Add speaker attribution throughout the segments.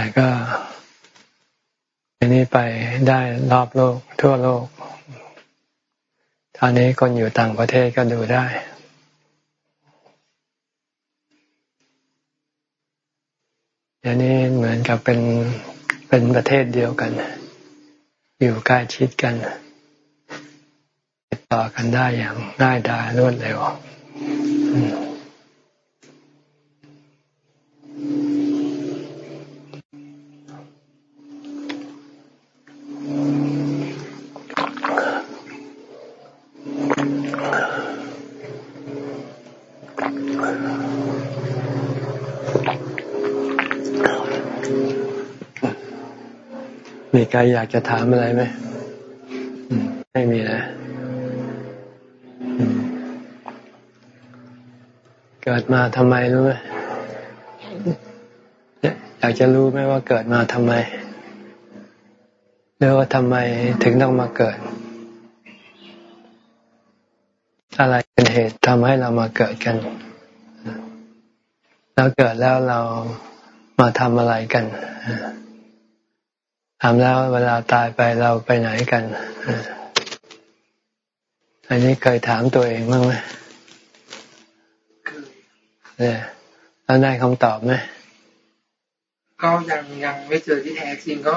Speaker 1: แต่ก็อันนี้ไปได้รอบโลก ทั่วโลกตอนนี้คนอยู่ต่างประเทศก็ดูได้ อันนี้เหมือนกับเป็นเป็นประเทศเดียวกัน อยู่ใกล้ชิดกัน ติดต่อกันได้อย่างง่ายดายรวดเร็ว รอยากจะถามอะไรไหมไม่มีนะเกิดมาทำไมรู้ไหมอยากจะรู้ไหมว่าเกิดมาทำไมหรือว่าทำไมถึงต้องมาเกิด อะไรเป็นเหตุทำให้เรามาเกิดกันแล้วเกิดแล้วเรามาทำอะไรกันถามแล้วเวลาตายไปเราไปไหนกัน อันนี้เคยถามตัวเองบ้างไหมเนี่ยแล้วได้คำตอบไหม
Speaker 2: ก็ยังยังไม่เจอที่แท้จริงก็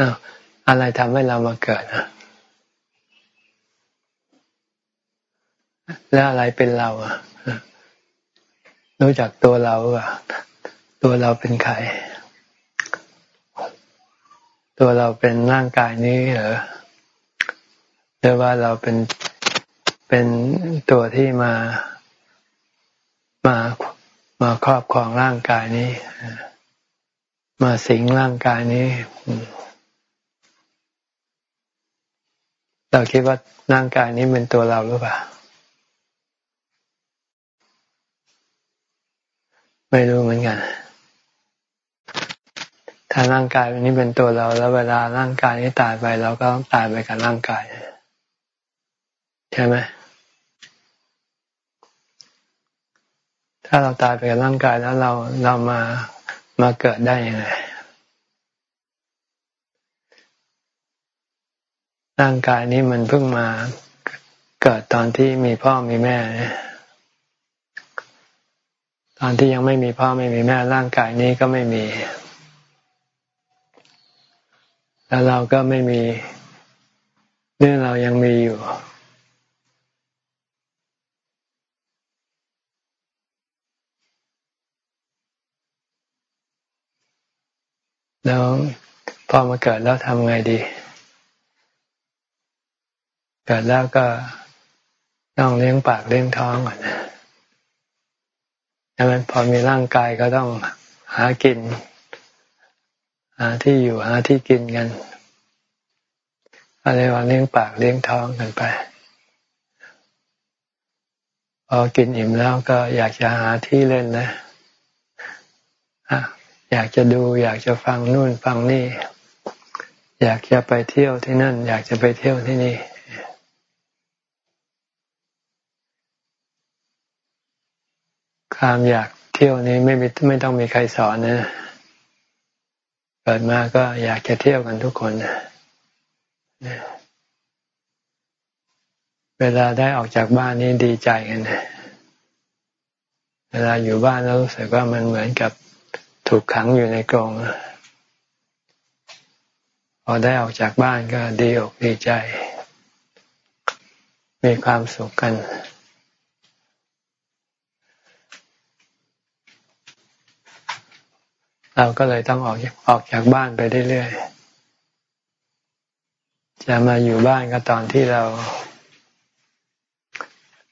Speaker 1: อ้าวอะไรทำให้เรามาเกิดอะแล้วอะไรเป็นเราอะรู้จักตัวเราอะ ตัวเราเป็นใคร ตัวเราเป็นร่างกายนี้เหรอหรือว่าเราเป็นเป็นตัวที่มามามาครอบครองร่างกายนี้ มาสิงร่างกายนี้ เราคิดว่าร่างกายนี้เป็นตัวเราหรือเปล่า ไม่รู้เหมือนกัน ถ้าร่างกายนี้เป็นตัวเรา แล้วเวลาร่างกายนี้ตายไปเราก็ต้องตายไปกับร่างกาย ใช่ไหมถ้าเราตายไปกับร่างกายแล้วเราเรามามาเกิดได้ยังไงร่างกายนี้มันเพิ่งมาเกิดตอนที่มีพ่อมีแม่ ตอนที่ยังไม่มีพ่อไม่มีแม่ ร่างกายนี้ก็ไม่มี แล้วเราก็ไม่มีเรื่องเรายังมีอยู่ แล้วพอมาเกิดแล้วทำไงดี เกิดแล้วก็ต้องเลี้ยงปากเลี้ยงท้องก่อนนะใช่ไหมพอมีร่างกายก็ต้องหากิน หาที่อยู่หาที่กินกันอะไรว่าเลี้ยงปากเลี้ยงท้องกันไป พอกินอิ่มแล้วก็อยากจะหาที่เล่นนะอยากจะดูอยากจะฟังนู่นฟังนี่ อยากจะไปเที่ยวที่นั่น อยากจะไปเที่ยวที่นี่ ความอยากเที่ยวนี้ไม่ไม่ต้องมีใครสอนนะ เกิดมาก็อยากจะเที่ยวกันทุกคน เวลาได้ออกจากบ้านนี้ดีใจกัน เวลาอยู่บ้านแล้วรู้สึกว่ามันเหมือนกับถูกขังอยู่ในกรง พอได้ออกจากบ้านก็ดีอกดีใจ มีความสุขกัน เราก็เลยต้องออกออกจากบ้านไปเรื่อยๆจะมาอยู่บ้านก็ตอนที่เรา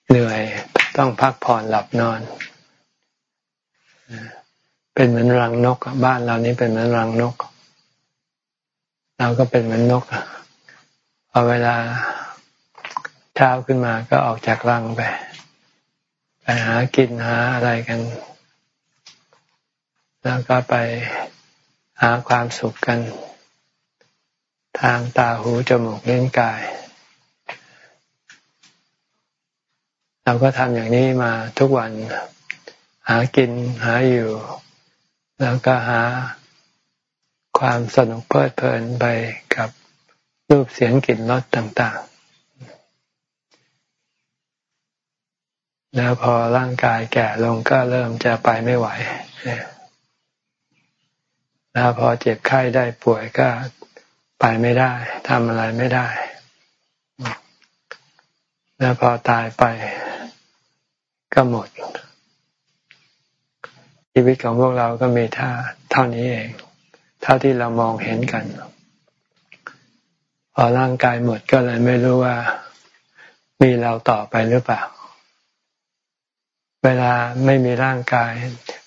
Speaker 1: เหนื่อยต้องพักผ่อนหลับนอน เป็นเหมือนรังนก บ้านเรานี้เป็นเหมือนรังนก เราก็เป็นเหมือนนกพอเวลาเช้าขึ้นมาก็ออกจากรังไปไปหากินหาอะไรกัน แล้วก็ไปหาความสุขกัน ทางตาหูจมูกเล่นกาย เราก็ทำอย่างนี้มาทุกวัน หากินหาอยู่ แล้วก็หาความสนุกเพลิดเพลินไปกับรูปเสียงกลิ่นรสต่างๆ แล้วพอร่างกายแก่ลงก็เริ่มจะไปไม่ไหว แล้วพอเจ็บไข้ได้ป่วยก็ไปไม่ได้ทำอะไรไม่ได้ แล้วพอตายไปก็หมด ชีวิตของพวกเราก็มีท่าเท่านี้เอง เท่าที่เรามองเห็นกัน พอร่างกายหมดก็เลยไม่รู้ว่า มีเราต่อไปหรือเปล่า เวลาไม่มีร่างกาย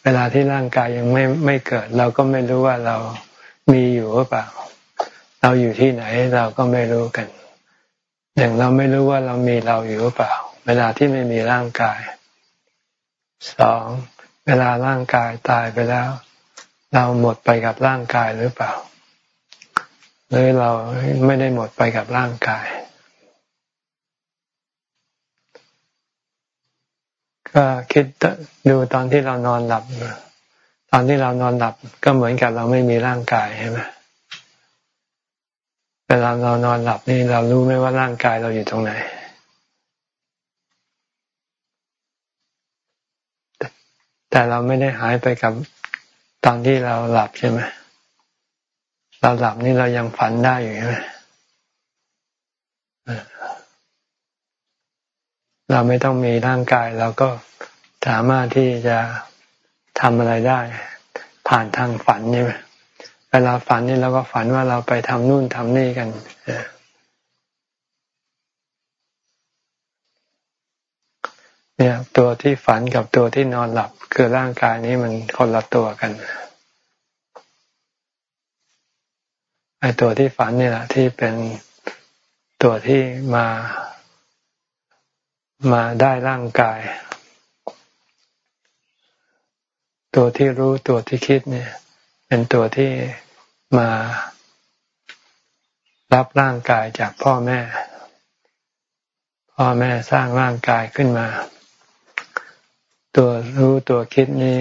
Speaker 1: เวลาที่ร่างกายยังไม่ไม่เกิด เราก็ไม่รู้ว่าเรามีอยู่หรือเปล่า เราอยู่ที่ไหนเราก็ไม่รู้กัน อย่างเราไม่รู้ว่าเรามีเราอยู่หรือเปล่า เวลาที่ไม่มีร่างกายสองเวลาร่างกายตายไปแล้ว เราหมดไปกับร่างกายหรือเปล่าหรือเราไม่ได้หมดไปกับร่างกาย ก็คิดดูตอนที่เรานอนหลับ ตอนที่เรานอนหลับก็เหมือนกับเราไม่มีร่างกายใช่ไหมเวลาเรานอนหลับนี่เรารู้ไหมว่าร่างกายเราอยู่ตรงไหน แต่เราไม่ได้หายไปกับตอนที่เราหลับใช่ไหมเราหลับนี่เรายังฝันได้อยู่ใช่ไหม เราไม่ต้องมีร่างกายเราก็สามารถที่จะทำอะไรได้ ผ่านทางฝันใช่ไหมเวลาฝันนี่เราก็ฝันว่าเราไปทำนู่นทำนี่กันเนี่ยตัวที่ฝันกับตัวที่นอนหลับ คือร่างกายนี้มันคนละตัวกันไอ้ตัวที่ฝันนี่แหละที่เป็นตัวที่มา มาได้ร่างกาย ตัวที่รู้ตัวที่คิดเนี่ย เป็นตัวที่มารับร่างกายจากพ่อแม่ พ่อแม่สร้างร่างกายขึ้นมา ตัวรู้ตัวคิดนี้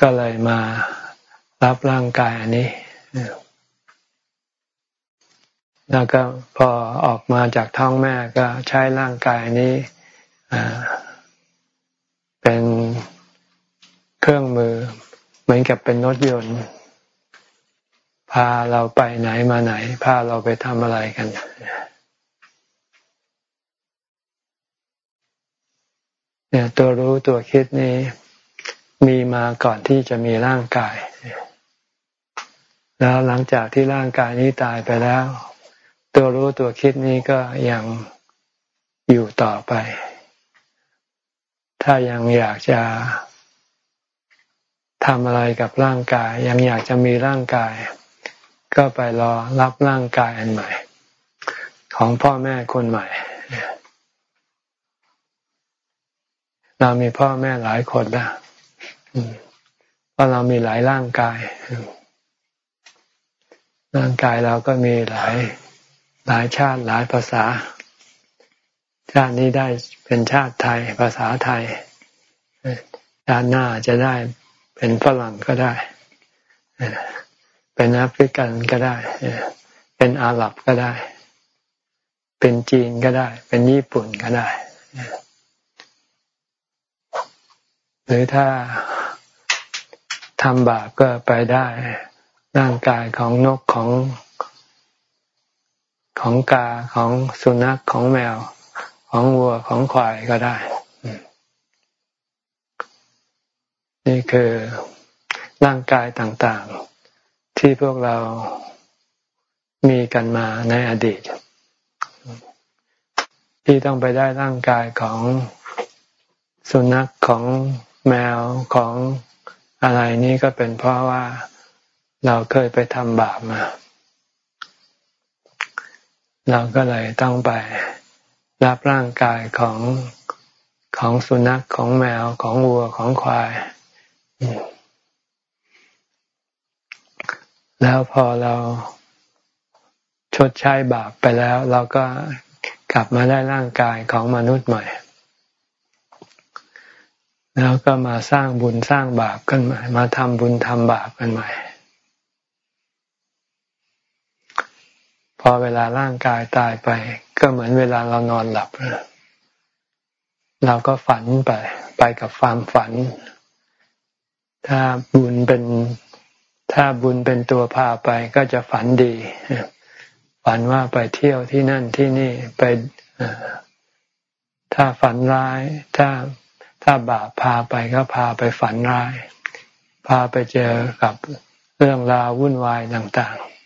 Speaker 1: ก็เลยมารับร่างกายอันนี้ แล้วก็พอออกมาจากท้องแม่ก็ใช้ร่างกายนี้เป็นเครื่องมือเหมือนกับเป็นรถยนต์ พาเราไปไหนมาไหน พาเราไปทำอะไรกัน เนี่ยตัวรู้ตัวคิดนี้มีมาก่อนที่จะมีร่างกาย แล้วหลังจากที่ร่างกายนี้ตายไปแล้ว ตัวรู้ตัวคิดนี้ก็ยังอยู่ต่อไป ถ้ายังอยากจะทำอะไรกับร่างกาย ยังอยากจะมีร่างกาย ก็ไปรอรับร่างกายอันใหม่ ของพ่อแม่คนใหม่ เรามีพ่อแม่หลายคนนะเพราะเรามีหลายร่างกาย ร่างกายเราก็มีหลาย หลายชาติหลายภาษา ชาตินี้ได้เป็นชาติไทย ภาษาไทยชาติหน้าจะได้เป็นฝรั่งก็ได้ เป็นแอฟริกันก็ได้ เป็นอาหรับก็ได้ เป็นจีนก็ได้ เป็นญี่ปุ่นก็ได้ หรือถ้าทำบาปก็ไปได้ร่างกายของนกของ ของกาของสุนัขของแมว ของวัวของควายก็ได้ นี่คือร่างกายต่างๆ ที่พวกเรามีกันมาในอดีต ที่ต้องไปได้ร่างกายของสุนัขของแมวของอะไรนี้ก็เป็นเพราะว่าเราเคยไปทำบาปมา เราก็เลยต้องไปรับร่างกายของของสุนัขของแมวของวัวของควาย แล้วพอเราชดใช้บาปไปแล้ว เราก็กลับมาได้ร่างกายของมนุษย์ใหม่ แล้วก็มาสร้างบุญสร้างบาปกันใหม่ มาทำบุญทำบาปกันใหม่ พอเวลาร่างกายตายไป ก็เหมือนเวลาเรานอนหลับ เราก็ฝันไป ไปกับความฝัน ถ้าบุญเป็นถ้าบุญเป็นตัวพาไปก็จะฝันดี ฝันว่าไปเที่ยวที่นั่นที่นี่ไปถ้าฝันร้าย ถ้าถ้าบาปพาไปก็พาไปฝันร้าย พาไปเจอกับเรื่องราววุ่นวายต่างๆ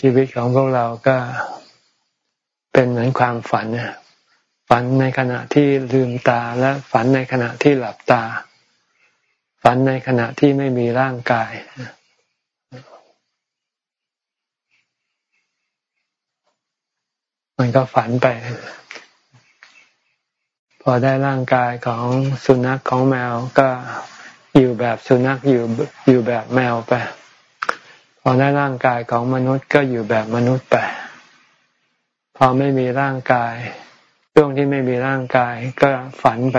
Speaker 1: ชีวิตของพวกเราก็เป็นเหมือนความฝันฝันในขณะที่ลืมตาและฝันในขณะที่หลับตา ฝันในขณะที่ไม่มีร่างกาย มันก็ฝันไป พอได้ร่างกายของสุนัขของแมวก็อยู่แบบสุนัขอยู่อยู่แบบแมวไป อได้ร่างกายของมนุษย์ก็อยู่แบบมนุษย์ไป พอไม่มีร่างกาย ช่วงที่ไม่มีร่างกายก็ฝันไป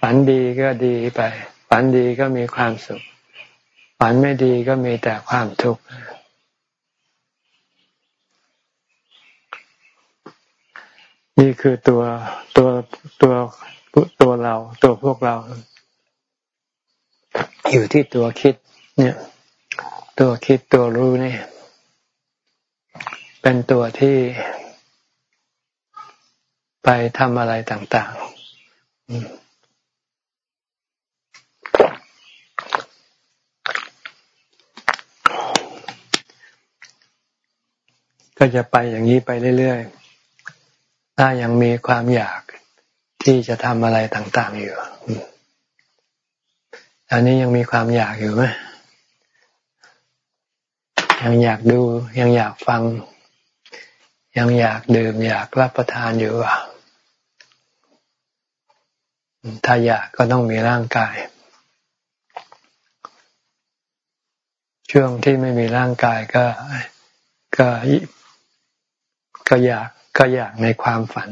Speaker 1: ฝันดีก็ดีไป ฝันดีก็มีความสุข ฝันไม่ดีก็มีแต่ความทุกข์นี่คือตัวตัวตัวตัวเรา ตัวพวกเรา อยู่ที่ตัวคิดเนี่ย ตัวคิดตัวรู้นี่ เป็นตัวที่ไปทำอะไรต่างๆ ก็จะไปอย่างนี้ไปเรื่อยๆ ถ้ายังมีความอยากที่จะทำอะไรต่างๆอยู่ตอนนี้ยังมีความอยากอยู่ไหม ยังอยากดูยังอยากฟัง ยังอยากดื่มอยากรับประทานอยู่อะถ้าอยากก็ต้องมีร่างกาย ช่วงที่ไม่มีร่างกายก็ก็ก็อยากก็อยากในความฝัน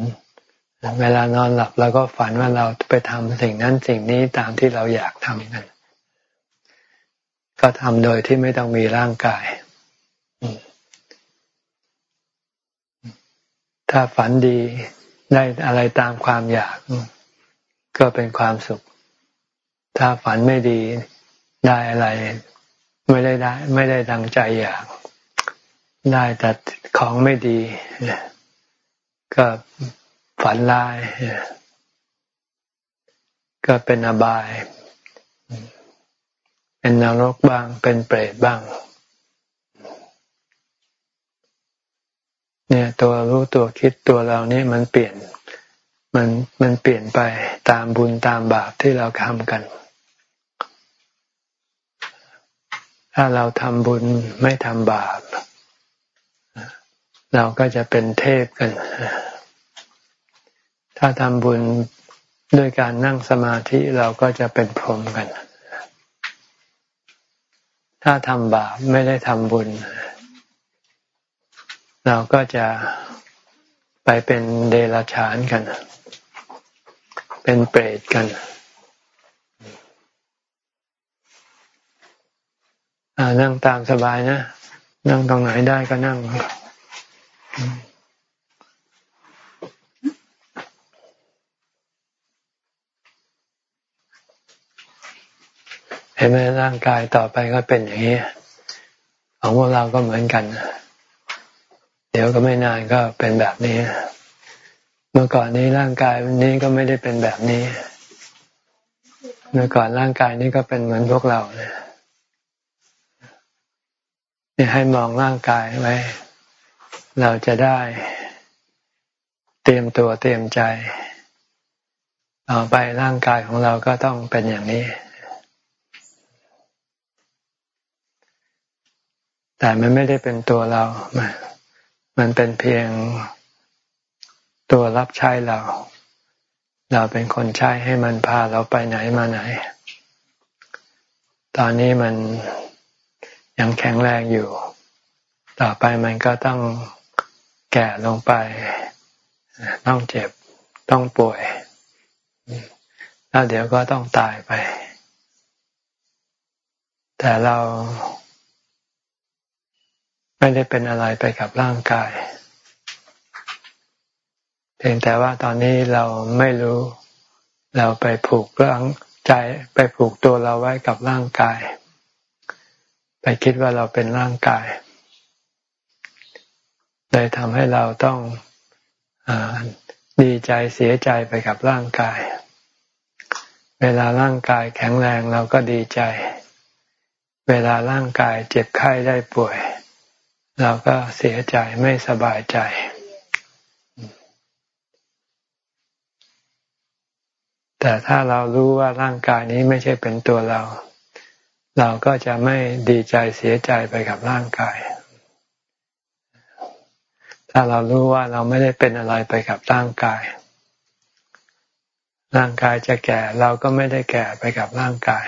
Speaker 1: เวลานอนหลับเราก็ฝันว่าเราไปทำสิ่งนั้นสิ่งนี้ตามที่เราอยากทำกัน ก็ทำโดยที่ไม่ต้องมีร่างกาย ถ้าฝันดีได้อะไรตามความอยาก ก็เป็นความสุข ถ้าฝันไม่ดีได้อะไร ไม่ได้ได้ ไม่ได้ดังใจอยาก ได้แต่ของไม่ดี ก็ฝันร้าย ก็เป็นอบาย เป็นนรกบ้าง เป็นเปรตบ้าง เนี่ย ตัวรู้ตัวคิดตัวเรานี่มันเปลี่ยนมันมันเปลี่ยนไปตามบุญตามบาปที่เราทำกัน ถ้าเราทำบุญไม่ทำบาป เราก็จะเป็นเทพกัน ถ้าทำบุญด้วยการนั่งสมาธิเราก็จะเป็นพรหมกัน ถ้าทำบาปไม่ได้ทำบุญเเราก็จะไปเป็นเดรัจฉานกัน เป็นเปรตกันนั่งตามสบายนะ นั่งตรงไหนได้ก็นั่งเห็นไหมร่างกายต่อไปก็เป็นอย่างนี้ ของพวกเราก็เหมือนกัน ดี๋ยวก็ไม่นานก็เป็นแบบนี้ เมื่อก่อนนี้ร่างกายวันนี้ก็ไม่ได้เป็นแบบนี้ เมื่อก่อนร่างกายนี้ก็เป็นเหมือนพวกเราเนี่ยให้มองร่างกายไว้ เราจะได้ เตรียมตัวเตรียมใจต่อไปร่างกายของเราก็ต้องเป็นอย่างนี้ แต่มันไม่ได้เป็นตัวเรา มันเป็นเพียงตัวรับใช้เรา เราเป็นคนใช้ให้มันพาเราไปไหนมาไหน ตอนนี้มันยังแข็งแรงอยู่ ต่อไปมันก็ต้องแก่ลงไป ต้องเจ็บ ต้องป่วย แล้วเดี๋ยวก็ต้องตายไป แต่เรา ไม่ได้เป็นอะไรไปกับร่างกาย เพียงแต่ว่าตอนนี้เราไม่รู้ เราไปผูกร่างใจไปผูกตัวเราไว้กับร่างกาย ไปคิดว่าเราเป็นร่างกายเลยทำให้เราต้องอดีใจเสียใจไปกับร่างกาย เวลาร่างกายแข็งแรงเราก็ดีใจ เวลาร่างกายเจ็บไข้ได้ป่วย เราก็เสียใจไม่สบายใจ แต่ถ้าเรารู้ว่าร่างกายนี้ไม่ใช่เป็นตัวเรา เราก็จะไม่ดีใจเสียใจไปกับร่างกาย ถ้าเรารู้ว่าเราไม่ได้เป็นอะไรไปกับร่างกาย ร่างกายจะแก่เราก็ไม่ได้แก่ไปกับร่างกาย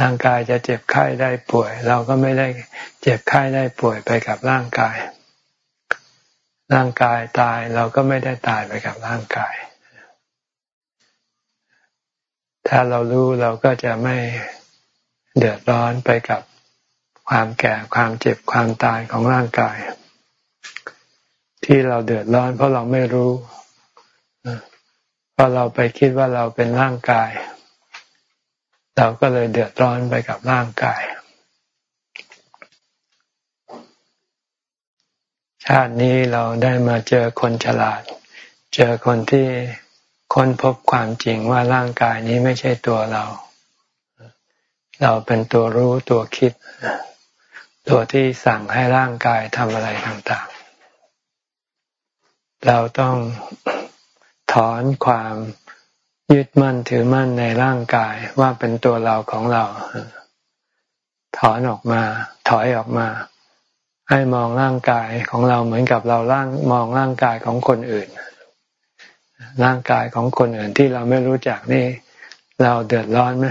Speaker 1: ร่างกายจะเจ็บไข้ได้ป่วย เราก็ไม่ได้เจ็บไข้ได้ป่วยไปกับร่างกาย ร่างกายตายเราก็ไม่ได้ตายไปกับร่างกาย ถ้าเรารู้เราก็จะไม่เดือดร้อนไปกับความแก่ความเจ็บความตายของร่างกาย ที่เราเดือดร้อนเพราะเราไม่รู้เพราะเราไปคิดว่าเราเป็นร่างกายเเราก็เลยเดือดร้อนไปกับร่างกาย ชาตินี้เราได้มาเจอคนฉลาด เจอคนที่ค้นพบความจริงว่าร่างกายนี้ไม่ใช่ตัวเรา เราเป็นตัวรู้ตัวคิด ตัวที่สั่งให้ร่างกายทำอะไรต่างๆ เราต้องถอนความ ยึดมั่นถือมั่นในร่างกายว่าเป็นตัวเราของเรา ถอนออกมา ถอยออกมา ให้มองร่างกายของเราเหมือนกับเราร่างมองร่างกายของคนอื่น ร่างกายของคนอื่นที่เราไม่รู้จักนี่ เราเดือดร้อนไหม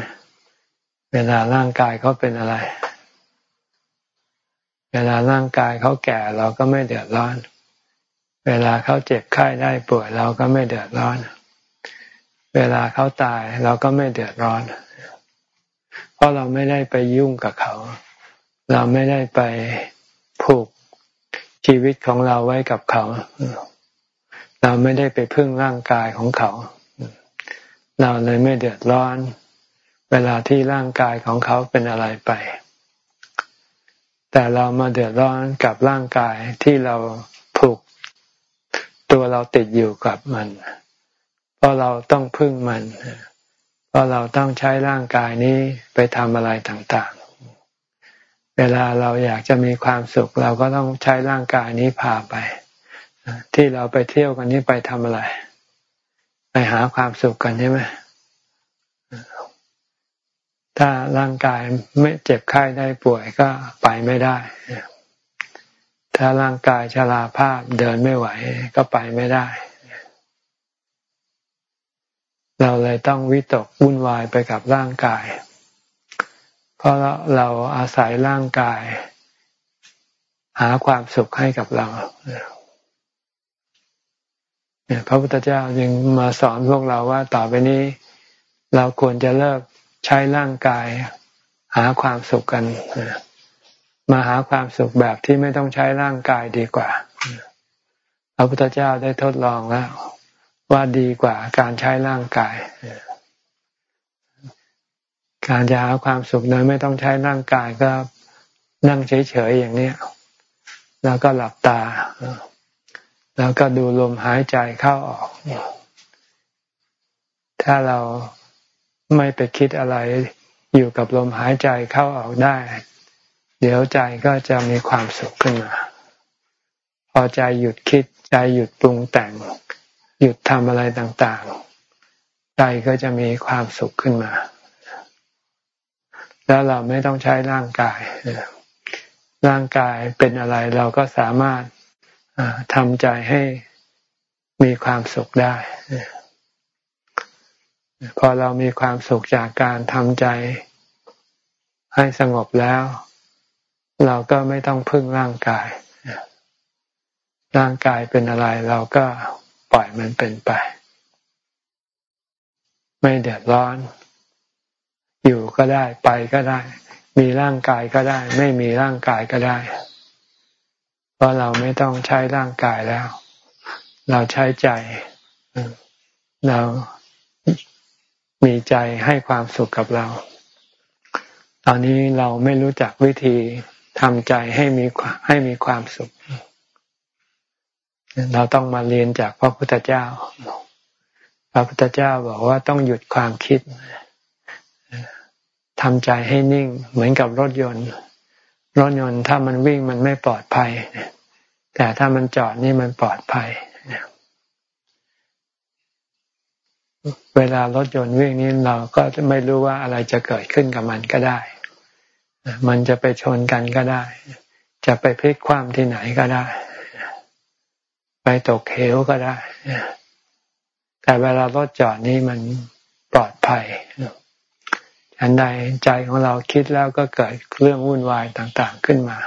Speaker 1: เวลาร่างกายเขาเป็นอะไร เวลาร่างกายเขาแก่เราก็ไม่เดือดร้อน เวลาเขาเจ็บไข้ได้ป่วยเราก็ไม่เดือดร้อนเวลาเขาตายเราก็ไม่เดือดร้อน เพราะเราไม่ได้ไปยุ่งกับเขา เราไม่ได้ไปผูกชีวิตของเราไว้กับเขา เราไม่ได้ไปพึ่งร่างกายของเขา เราเลยไม่เดือดร้อน เวลาที่ร่างกายของเขาเป็นอะไรไป แต่เรามาเดือดร้อนกับร่างกายที่เราผูกตัวเราติดอยู่กับมันเราะเราต้องพึ่งมัน เพราะเราต้องใช้ร่างกายนี้ไปทำอะไรต่างๆ เวลาเราอยากจะมีความสุข เราก็ต้องใช้ร่างกายนี้พาไป ที่เราไปเที่ยวกันนี้ไปทำอะไร ไปหาความสุขกันใช่ไหมถ้าร่างกายไม่เจ็บไข้ได้ป่วยก็ไปไม่ได้ ถ้าร่างกายชราภาพเดินไม่ไหวก็ไปไม่ได้ เราเลยต้องวิตกวุ่นวายไปกับร่างกาย เพราะเราอาศัยร่างกาย หาความสุขให้กับเราเนี่ยพระพุทธเจ้าจึงมาสอนพวกเราว่าต่อไปนี้ เราควรจะเลิกใช้ร่างกาย หาความสุขกัน มาหาความสุขแบบที่ไม่ต้องใช้ร่างกายดีกว่า พระพุทธเจ้าได้ทดลองแล้ว ว่าดีกว่าการใช้ร่างกาย การจะหาความสุขโดยไม่ต้องใช้ร่างกายก็นั่งเฉยๆอย่างนี้แล้วก็หลับตา แล้วก็ดูลมหายใจเข้าออก ถ้าเราไม่ไปคิดอะไรอยู่กับลมหายใจเข้าออกได้ เดี๋ยวใจก็จะมีความสุขขึ้นมา พอใจหยุดคิดใจหยุดปรุงแต่ง หยุดทำอะไรต่างๆ ใจก็จะมีความสุขขึ้นมา แล้วเราไม่ต้องใช้ร่างกาย ร่างกายเป็นอะไรเราก็สามารถทำใจให้มีความสุขได้ พอเรามีความสุขจากการทำใจให้สงบแล้ว เราก็ไม่ต้องพึ่งร่างกาย ร่างกายเป็นอะไรเราก็ ล่อยมันเป็นไป ไม่เดือดร้อน อยู่ก็ได้ไปก็ได้ มีร่างกายก็ได้ ไม่มีร่างกายก็ได้ เพราะเราไม่ต้องใช้ร่างกายแล้ว เราใช้ใจ เรามีใจให้ความสุขกับเรา ตอนนี้เราไม่รู้จักวิธีทำใจให้มีให้มีความสุข เราต้องมาเรียนจากพระพุทธเจ้า พระพุทธเจ้าบอกว่าต้องหยุดความคิดทำใจให้นิ่งเหมือนกับรถยนต์ รถยนต์ถ้ามันวิ่งมันไม่ปลอดภัย แต่ถ้ามันจอดนี่มันปลอดภัย เวลารถยนต์วิ่งนี้เราก็ไม่รู้ว่าอะไรจะเกิดขึ้นกับมันก็ได้ มันจะไปชนกันก็ได้ จะไปพลิกคว่ำที่ไหนก็ได้ ไปตกเหวก็ได้ แต่เวลารถจอดนี่มันปลอดภัยอันใดใจของเราคิดแล้วก็เกิดเรื่องวุ่นวายต่าง ๆขึ้นมา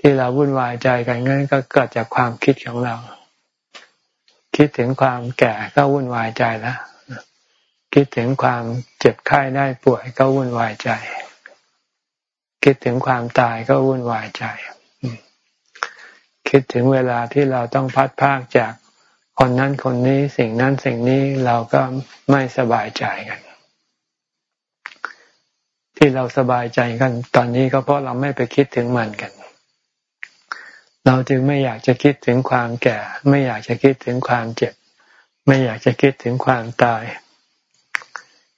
Speaker 1: ที่เราวุ่นวายใจกันงั้นก็เกิดจากความคิดของเรา คิดถึงความแก่ก็วุ่นวายใจแล้วคิดถึงความเจ็บไข้ได้ป่วยก็วุ่นวายใจ คิดถึงความตายก็วุ่นวายใจ คิดถึงเวลาที่เราต้องพัดพากจากคนนั้นคนนี้สิ่งนั้นสิ่งนี้เราก็ไม่สบายใจกัน ที่เราสบายใจกัน ตอนนี้ก็เพราะเราไม่ไปคิดถึงมันกัน เราจึงไม่อยากจะคิดถึงความแก่ ไม่อยากจะคิดถึงความเจ็บ ไม่อยากจะคิดถึงความตาย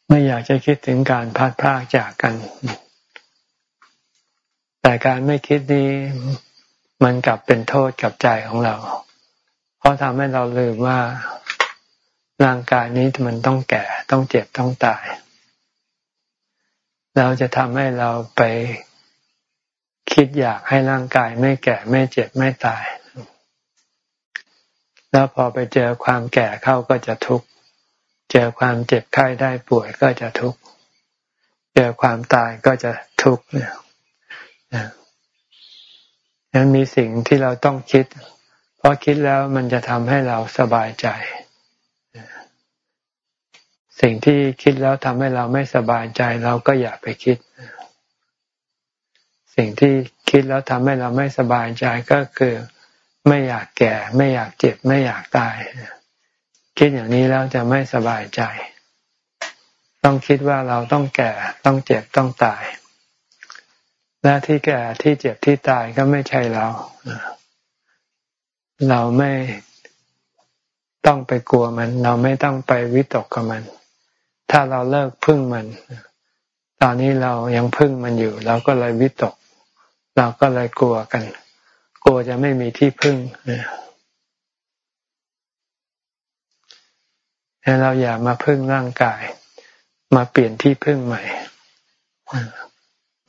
Speaker 1: ไม่อยากจะคิดถึงการพัดพากจากกัน แต่การไม่คิดนี้ มันกลับเป็นโทษกับใจของเรา เพราะทำให้เราลืมว่าร่างกายนี้มันต้องแก่ต้องเจ็บต้องตาย เราจะทำให้เราไปคิดอยากให้ร่างกายไม่แก่ไม่เจ็บไม่ตาย แล้วพอไปเจอความแก่เข้าก็จะทุกข์เจอความเจ็บไข้ได้ป่วยก็จะทุกข์เจอความตายก็จะทุกข์เนี่ย นั้นมีสิ่งที่เราต้องคิด เพราะคิดแล้วมันจะทำให้เราสบายใจ สิ่งที่คิดแล้วทำให้เราไม่สบายใจเราก็อย่าไปคิด สิ่งที่คิดแล้วทำให้เราไม่สบายใจก็คือไม่อยากแก่ ไม่อยากเจ็บ ไม่อยากตาย คิดอย่างนี้แล้วจะไม่สบายใจ ต้องคิดว่าเราต้องแก่ ต้องเจ็บ ต้องตาย และที่แก่ที่เจ็บที่ตายก็ไม่ใช่เรา เราไม่ต้องไปกลัวมัน เราไม่ต้องไปวิตกกับมัน ถ้าเราเลิกพึ่งมัน ตอนนี้เรายังพึ่งมันอยู่ เราก็เลยวิตก เราก็เลยกลัวกัน กลัวจะไม่มีที่พึ่งแต่เราอย่ามาพึ่งร่างกาย มาเปลี่ยนที่พึ่งใหม่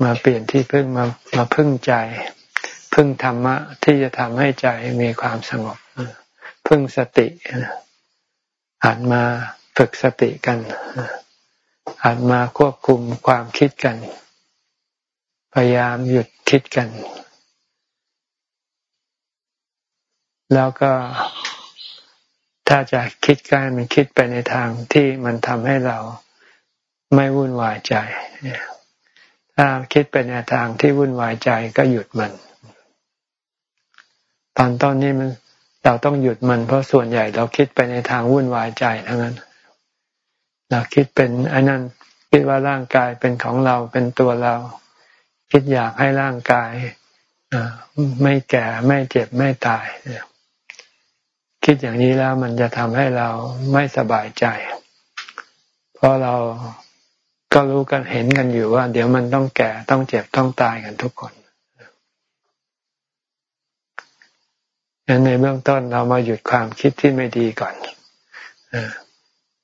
Speaker 1: มาเปลี่ยนที่พึ่งมามาพึ่งใจ พึ่งธรรมะที่จะทำให้ใจมีความสงบพึ่งสติหันมาฝึกสติกันหันมาควบคุมความคิดกัน พยายามหยุดคิดกัน แล้วก็ถ้าจะคิดกันมันคิดไปในทางที่มันทำให้เราไม่วุ่นวายใจ ถ้าคิดไปในทางที่วุ่นวายใจก็หยุดมัน ตอนต้นนี้มันเราต้องหยุดมันเพราะส่วนใหญ่เราคิดไปในทางวุ่นวายใจทั้งนั้น เราคิดเป็นอันนั้นคิดว่าร่างกายเป็นของเราเป็นตัวเรา คิดอยากให้ร่างกายไม่แก่ไม่เจ็บไม่ตายคิดอย่างนี้แล้วมันจะทำให้เราไม่สบายใจ เพราะเรา ก็รู้กันเห็นกันอยู่ว่า เดี๋ยวมันต้องแก่ต้องเจ็บต้องตายกันทุกคนดังนั้นในเบื้องต้นเรามาหยุดความคิดที่ไม่ดีก่อน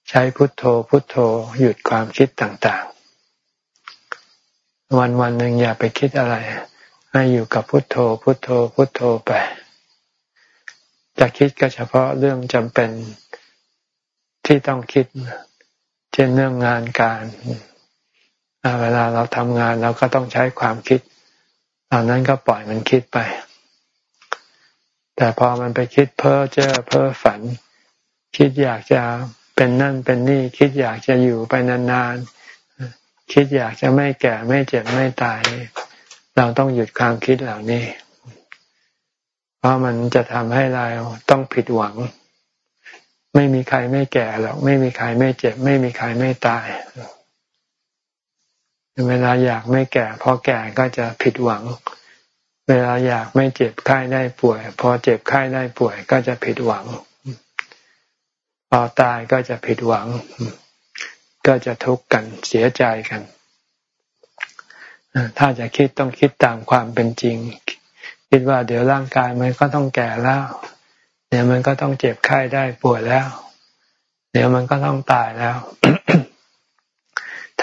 Speaker 1: ใช้พุทโธพุทโธ หยุดความคิดต่างๆ วันวันหนึ่งอย่าไปคิดอะไร ให้อยู่กับพุทโธ พุทโธ พุทโธไป จะคิดก็เฉพาะเรื่องจำเป็นที่ต้องคิด เช่นเรื่องงานการ เวลาเราทำงานเราก็ต้องใช้ความคิดตอนนั้นก็ปล่อยมันคิดไป แต่พอมันไปคิดเพ้อเจ้อเพ้อฝัน คิดอยากจะเป็นนั่นเป็นนี่ คิดอยากจะอยู่ไปนานๆ คิดอยากจะไม่แก่ไม่เจ็บไม่ตาย เราต้องหยุดความคิดเหล่านี้ เพราะมันจะทำให้เราต้องผิดหวัง ไม่มีใครไม่แก่หรอก ไม่มีใครไม่เจ็บ ไม่มีใครไม่ตาย เวลาอยากไม่แก่พอแก่ก็จะผิดหวัง เวลาอยากไม่เจ็บไข้ได้ป่วย พอเจ็บไข้ได้ป่วยก็จะผิดหวัง พอตายก็จะผิดหวัง ก็จะทุกข์กันเสียใจกัน ถ้าจะคิดต้องคิดตามความเป็นจริง คิดว่าเดี๋ยวร่างกายมันก็ต้องแก่แล้ว เดี๋ยวมันก็ต้องเจ็บไข้ได้ป่วยแล้ว เดี๋ยวมันก็ต้องตายแล้ว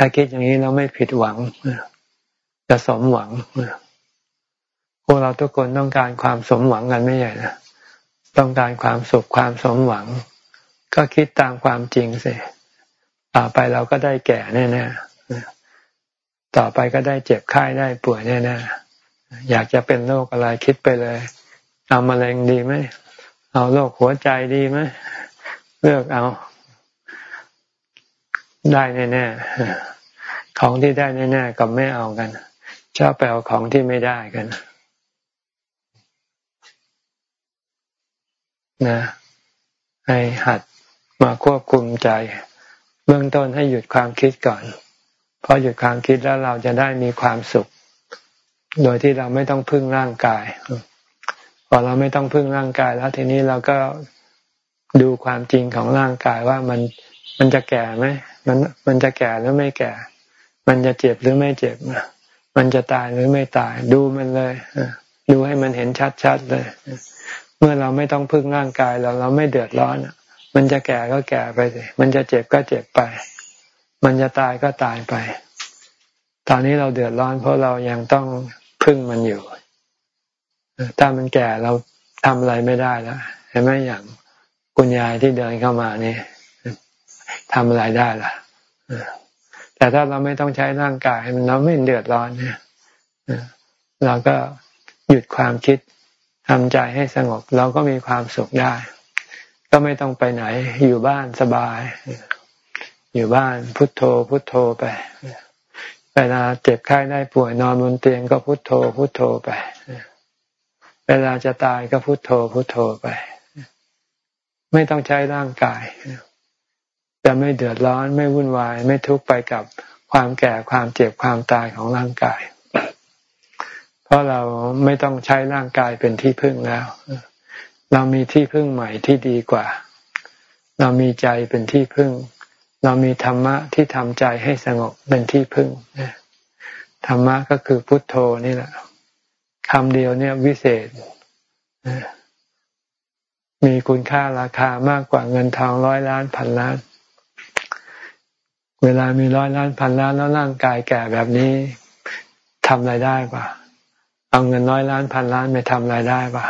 Speaker 1: ถ้าคิดอย่างนี้เราไม่ผิดหวังจะสมหวังพวกเราทุกคนต้องการความสมหวังกันไม่ใช่นะต้องการความสุขความสมหวัง ก็คิดตามความจริงสิต่อไปเราก็ได้แก่แน่ๆต่อไปก็ได้เจ็บไข้ได้ป่วยแน่ๆอยากจะเป็นโรคอะไรคิดไปเลยเอามะเร็งดีไหมเอาโรคหัวใจดีไหมเลือกเอา ได้แน่ๆของที่ได้แน่ๆก็ไม่เอากันชอบไปเอาของที่ไม่ได้กันนะให้หัดมาควบคุมใจ เบื้องต้นให้หยุดความคิดก่อนพอหยุดความคิดแล้วเราจะได้มีความสุข โดยที่เราไม่ต้องพึ่งร่างกายพอเราไม่ต้องพึ่งร่างกายแล้วทีนี้เราก็ดูความจริงของร่างกายว่ามัน มันจะแก่ไหมมันมันจะแก่หรือไม่แก่ มันจะเจ็บหรือไม่เจ็บมันจะตายหรือไม่ตาย ดูมันเลยดูให้มันเห็นชัดๆเลย เมื่อเราไม่ต้องพึ่งร่างกายเราเราไม่เดือดร้อนมันจะแก่ก็แก่ไปสิมันจะเจ็บก็เจ็บไป มันจะตายก็ตายไป ตอนนี้เราเดือดร้อนเพราะเรายังต้องพึ่งมันอยู่ถ้ามันแก่เราทำอะไรไม่ได้แล้วเห็นไหมอย่างคุณยายที่เดินเข้ามานี่ ทำอะไรได้ล่ะแต่ถ้าเราไม่ต้องใช้ร่างกายมันเราไม่เดือดร้อนเนี่ยเราก็หยุดความคิดทำใจให้สงบ เราก็มีความสุขได้ ก็ไม่ต้องไปไหน อยู่บ้านสบาย อยู่บ้านพุทโธ พุทโธไปเวลาเจ็บไข้ได้ป่วยนอนบนเตียงก็พุทโธ พุทโธไป เวลาจะตายก็พุทโธ พุทโธไป ไม่ต้องใช้ร่างกาย จะไม่เดือดร้อนไม่วุ่นวาย ไม่ทุกข์ไปกับความแก่ความเจ็บความตายของร่างกาย เพราะเราไม่ต้องใช้ร่างกายเป็นที่พึ่งแล้ว เรามีที่พึ่งใหม่ที่ดีกว่า เรามีใจเป็นที่พึ่ง เรามีธรรมะที่ทำใจให้สงบเป็นที่พึ่งธรรมะก็คือพุทโธนี่แหละคำเดียวเนี่ยวิเศษมีคุณค่าราคามากกว่าเงินทองร้อยล้านพันล้าน เวลามีร้อยล้านพันล้านแล้วร่างกายแก่แบบนี้ทำอะไรได้ปะเอาเงินร้อยล้านพันล้านไปทำอะไรได้ปะ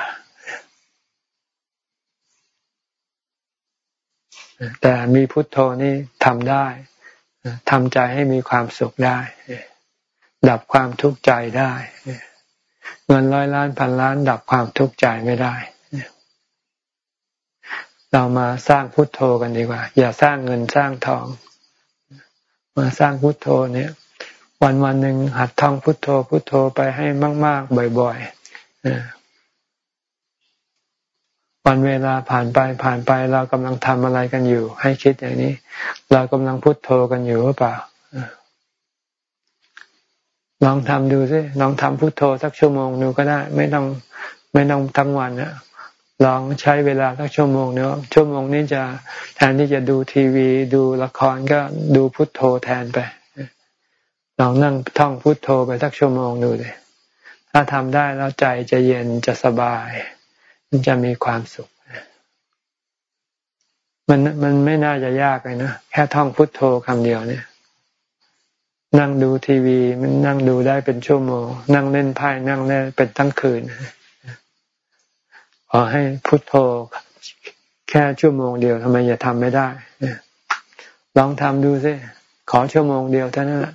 Speaker 1: แต่มีพุทโธนี่ทำได้ทำใจให้มีความสุขได้ ดับความทุกข์ใจได้ เงินร้อยล้านพันล้าน ดับความทุกข์ใจไม่ได้ เรามาสร้างพุทโธกันดีกว่า อย่าสร้างเงินสร้างทอง มาสร้างพุทโธเนี่ย วันวันหนึ่งหัดท่องพุทโธพุทโธไปให้มาก ๆ บ่อยๆวันเวลาผ่านไปผ่านไปเรากำลังทำอะไรกันอยู่ ให้คิดอย่างนี้ เรากำลังพุทโธกันอยู่หรือเปล่าลองทำดูสิลองทำพุทโธสักชั่วโมงดูก็ได้ ไม่ต้องไม่ต้องทั้งวันนะ ลองใช้เวลาสักชั่วโมงเนาะชั่วโมงนี้จะแทนที่จะดูทีวี ดูละครก็ดูพุทโธแทนไปลองนั่งท่องพุทโธไปสักชั่วโมงดูเลยถ้าทำได้แล้วใจจะเย็นจะสบาย มันจะมีความสุข มันมันไม่น่าจะยากเลยนะแค่ท่องพุทโธคำเดียวเนี่ย นั่งดูทีวี มันนั่งดูได้เป็นชั่วโมง นั่งเล่นไพ่นั่งเล่นเป็นทั้งคืน ขอให้พุทโธแค่ชั่วโมงเดียวทำไมจะทำไม่ได้ลองทำดูสิขอชั่วโมงเดียวเท่านั้นแหละ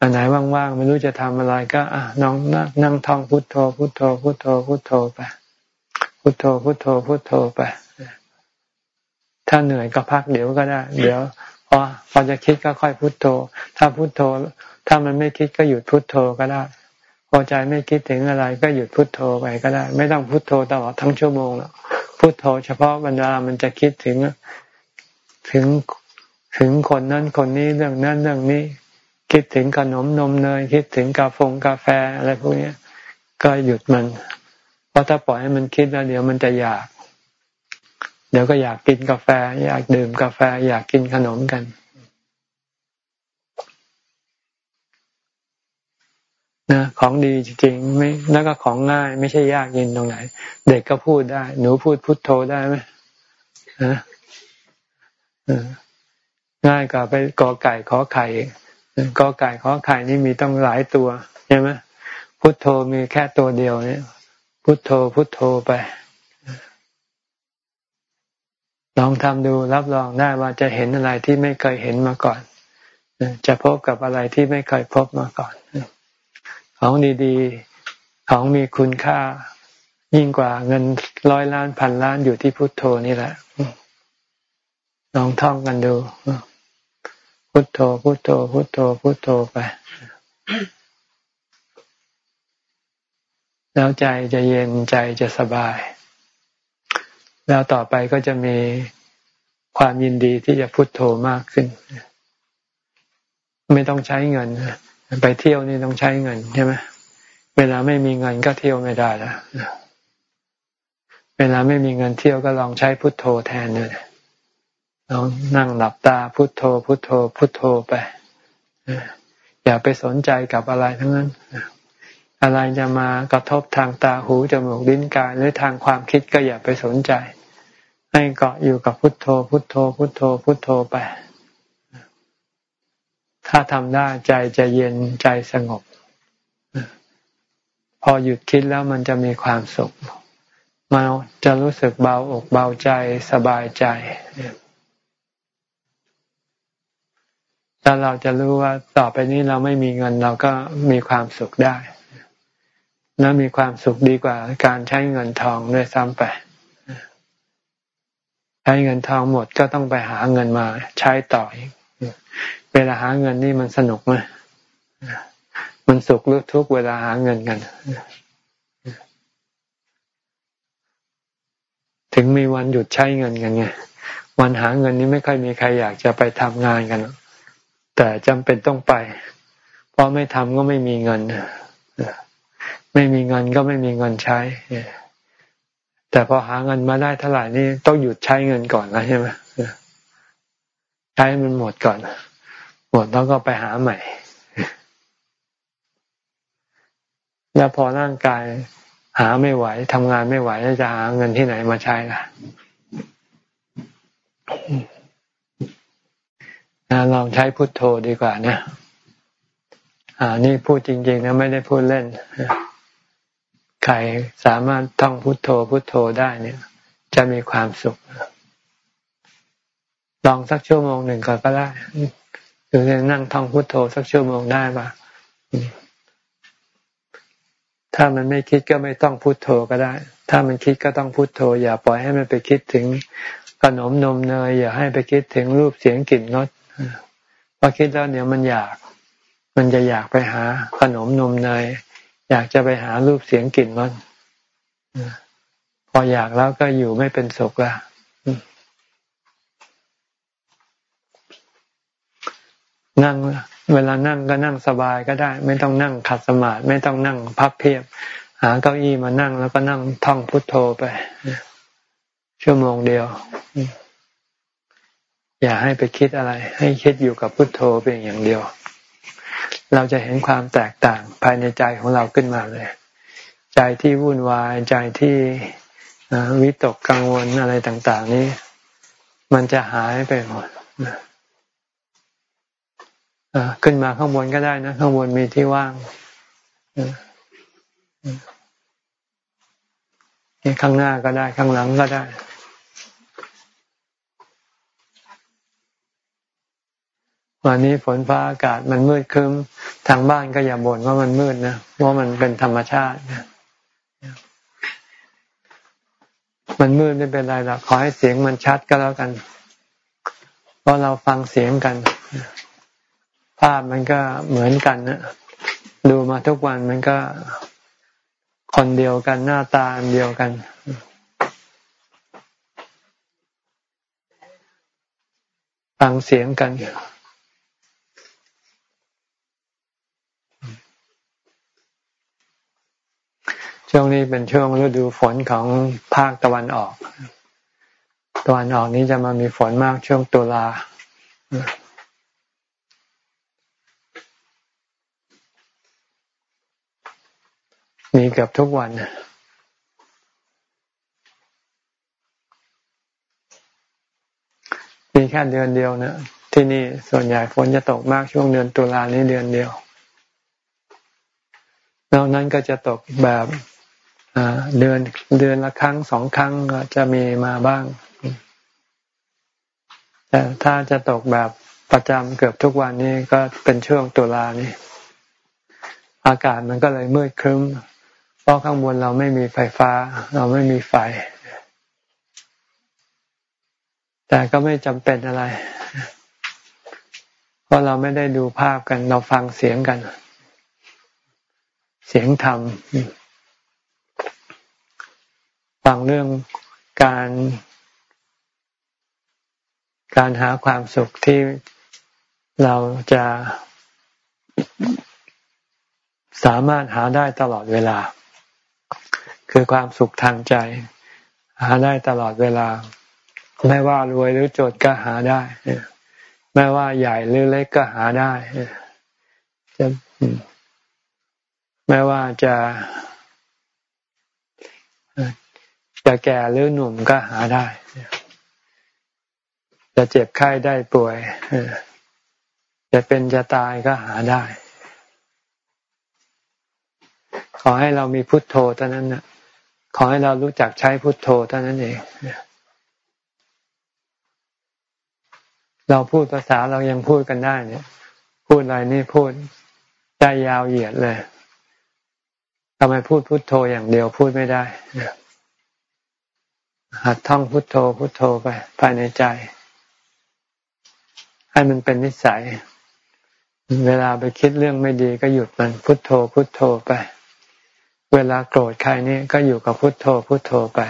Speaker 1: อันไหนว่างๆไม่รู้จะทำอะไรก็อะน้องนั่งท่องพุทโธ พุทโธ พุทโธ พุทโธไป พุทโธ พุทโธ พุทโธไป ถ้าเหนื่อยก็พักเดี๋ยวก็ได้ เดี๋ยวพอพอจะคิดก็ค่อยพุทโธ ถ้าพุทโธ ถ้ามันไม่คิดก็หยุดพุทโธก็ได้ พอใจไม่คิดถึงอะไร ก็หยุดพุทโธไปก็ได้ ไม่ต้องพุทโธตลอดทั้งชั่วโมงหรอกพุทโธ เฉพาะเวลามันจะคิดถึงถึงถึงคนนั้นคนนี้เรื่องนั้นเรื่องนี้ คิดถึงขนมนมเนยคิดถึงกาแฟกาแฟอะไรพวกนี้ก็หยุดมัน เพราะถ้าปล่อยให้มันคิดแล้วเดี๋ยวมันจะอยาก เดี๋ยวก็อยากกินกาแฟ อยากดื่มกาแฟ อยากกินขนมกัน นะของดีจริงๆไม่แล้วก็ของง่ายไม่ใช่ยากยินตรงไหน เด็กก็พูดได้ หนูพูดพุทโธได้ไหมฮะง่ายกว่าไปกอไก่ขอไข่กอไก่ขอไข่นี่มีต้องหลายตัวใช่ไหมพุทโธมีแค่ตัวเดียวเนี่ย พุทโธพุทโธไป ลองทำดูรับรองได้ว่าจะเห็นอะไรที่ไม่เคยเห็นมาก่อนจะพบกับอะไรที่ไม่เคยพบมาก่อน ของดีๆ ของมีคุณค่า ยิ่งกว่าเงินร้อยล้านพันล้านอยู่ที่พุทโธนี่แหละ ลองท่องกันดู พุทโธ พุทโธ พุทโธ พุทโธไปแล้วใจจะเย็นใจจะสบาย แล้วต่อไปก็จะมีความยินดีที่จะพุทโธมากขึ้น ไม่ต้องใช้เงิน ไปเที่ยวนี่ต้องใช้เงินใช่ไหมเวลาไม่มีเงินก็เที่ยวไม่ได้แล้วเวลาไม่มีเงินเที่ยวก็ลองใช้พุทโธแทนเลยเรานั่งหลับตาพุทโธ พุทโธ พุทโธไปอย่าไปสนใจกับอะไรทั้งนั้นอะไรจะมากระทบทางตาหูจมูกลิ้นกายหรือทางความคิดก็อย่าไปสนใจ ให้เกาะอยู่กับพุทโธ พุทโธ พุทโธ พุทโธไป ถ้าทำได้ใจจะเย็นใจสงบ พอหยุดคิดแล้วมันจะมีความสุข มันจะรู้สึกเบาอกเบาใจสบายใจถ้าเราจะรู้ว่าต่อไปนี้เราไม่มีเงินเราก็มีความสุขได้ และมีความสุขดีกว่าการใช้เงินทองด้วยซ้ำไปใช้เงินทองหมดก็ต้องไปหาเงินมาใช้ต่ออีก เวลาหาเงินนี่มันสนุกไหมมันสุขหรือทุกเวลาหาเงินกัน ถึงมีวันหยุดใช้เงินกันไงวันหาเงินนี้ไม่ค่อยมีใครอยากจะไปทำงานกัน แต่จำเป็นต้องไป เพราะไม่ทำก็ไม่มีเงินไม่มีเงินก็ไม่มีเงินใช้แต่พอหาเงินมาได้เท่าไหร่นี่ต้องหยุดใช้เงินก่อนนะใช่ไหม ใช้มันหมดก่อน หมดแล้วก็ไปหาใหม่ แล้วพอร่างกายหาไม่ไหวทำงานไม่ไหวจะหาเงินที่ไหนมาใช้ล่ะลองใช้พุทโธดีกว่านะอ่า นี่พูดจริง ๆ นะ ไม่ได้พูดเล่น ใครสามารถท่องพุทโธพุทโธได้เนี่ย จะมีความสุข ลองสักชั่วโมงหนึ่งก่อนก็ได้หรือนั่งท่องพุทโธสักชั่วโมงได้ปะถ้ามันไม่คิดก็ไม่ต้องพุทโธก็ได้ ถ้ามันคิดก็ต้องพุทโธ อย่าปล่อยให้มันไปคิดถึงขนมนมเนยอย่าให้ไปคิดถึงรูปเสียงกลิ่นรสพอคิดแล้วเดี๋ยวมันอยาก มันจะอยากไปหาขนมนมเนยอยากจะไปหารูปเสียงกลิ่นรสพออยากแล้วก็อยู่ไม่เป็นสุขละ นั่งเวลานั่งก็นั่งสบายก็ได้ ไม่ต้องนั่งขัดสมาธิไม่ต้องนั่งพับเพียบ หาเก้าอี้มานั่งแล้วก็นั่งท่องพุทโธไป ชั่วโมงเดียว อย่าให้ไปคิดอะไร ให้คิดอยู่กับพุทโธเพียงอย่างเดียว เราจะเห็นความแตกต่างภายในใจของเราขึ้นมาเลย ใจที่วุ่นวายใจที่วิตกกังวลอะไรต่าง ๆ นี้ มันจะหายไปหมด ขึ้นมาข้างบนก็ได้นะ ข้างบนมีที่ว่างข้างหน้าก็ได้ ข้างหลังก็ได้ วันนี้ฝนฟ้าอากาศมันมืดครึ้ม ทางบ้านก็อย่าบ่นว่ามันมืดนะเพราะมันเป็นธรรมชาติมันมืดไม่เป็นไรหรอกขอให้เสียงมันชัดก็แล้วกัน เพราะเราฟังเสียงกัน ภาพมันก็เหมือนกันนะดูมาทุกวันมันก็คนเดียวกันหน้าตาเดียวกัน ฟังเสียงกันช่วงนี้เป็นช่วงฤดูฝนของภาคตะวันออก ตะวันออกนี้จะมามีฝนมากช่วงตุลา มีเกือบทุกวัน มีแค่เดือนเดียวเนะที่นี่ส่วนใหญ่ฝนจะตกมากช่วงเดือนตุลานี้เดือนเดียวนอกนั้นก็จะตกแบบเดือนเดือนละครั้งสองครั้งก็จะมีมาบ้าง แต่ถ้าจะตกแบบประจำเกือบทุกวันนี้ก็เป็นช่วงตุลานี้ อากาศมันก็เลยมืดครึ้ม เพราะข้างบนเราไม่มีไฟฟ้า เราไม่มีไฟ แต่ก็ไม่จำเป็นอะไร เพราะเราไม่ได้ดูภาพกัน เราฟังเสียงกัน เสียงธรรมฟังเรื่องการ การหาความสุขที่เราจะสามารถหาได้ตลอดเวลา คือความสุขทางใจ หาได้ตลอดเวลา ไม่ว่ารวยหรือจนก็หาได้ ไม่ว่าใหญ่หรือเล็กก็หาได้จะไม่ว่าจะจะแก่หรือหนุ่มก็หาได้ จะเจ็บไข้ได้ป่วย จะเป็นจะตายก็หาได้ ขอให้เรามีพุทโธเท่านั้นนะ ขอให้เรารู้จักใช้พุทโธเท่านั้นเองเราพูดภาษาเรายังพูดกันได้เนี่ย พูดอะไรนี่พูดได้ยาวเหยียดเลยทำไมพูดพุทโธอย่างเดียวพูดไม่ได้หัดท่องพุทโธพุทโธไปภายในใจ ให้มันเป็นนิสัย เวลาไปคิดเรื่องไม่ดีก็หยุดมันพุทโธพุทโธไป เวลาโกรธใครนี่ก็อยู่กับพุทโธพุทโธไป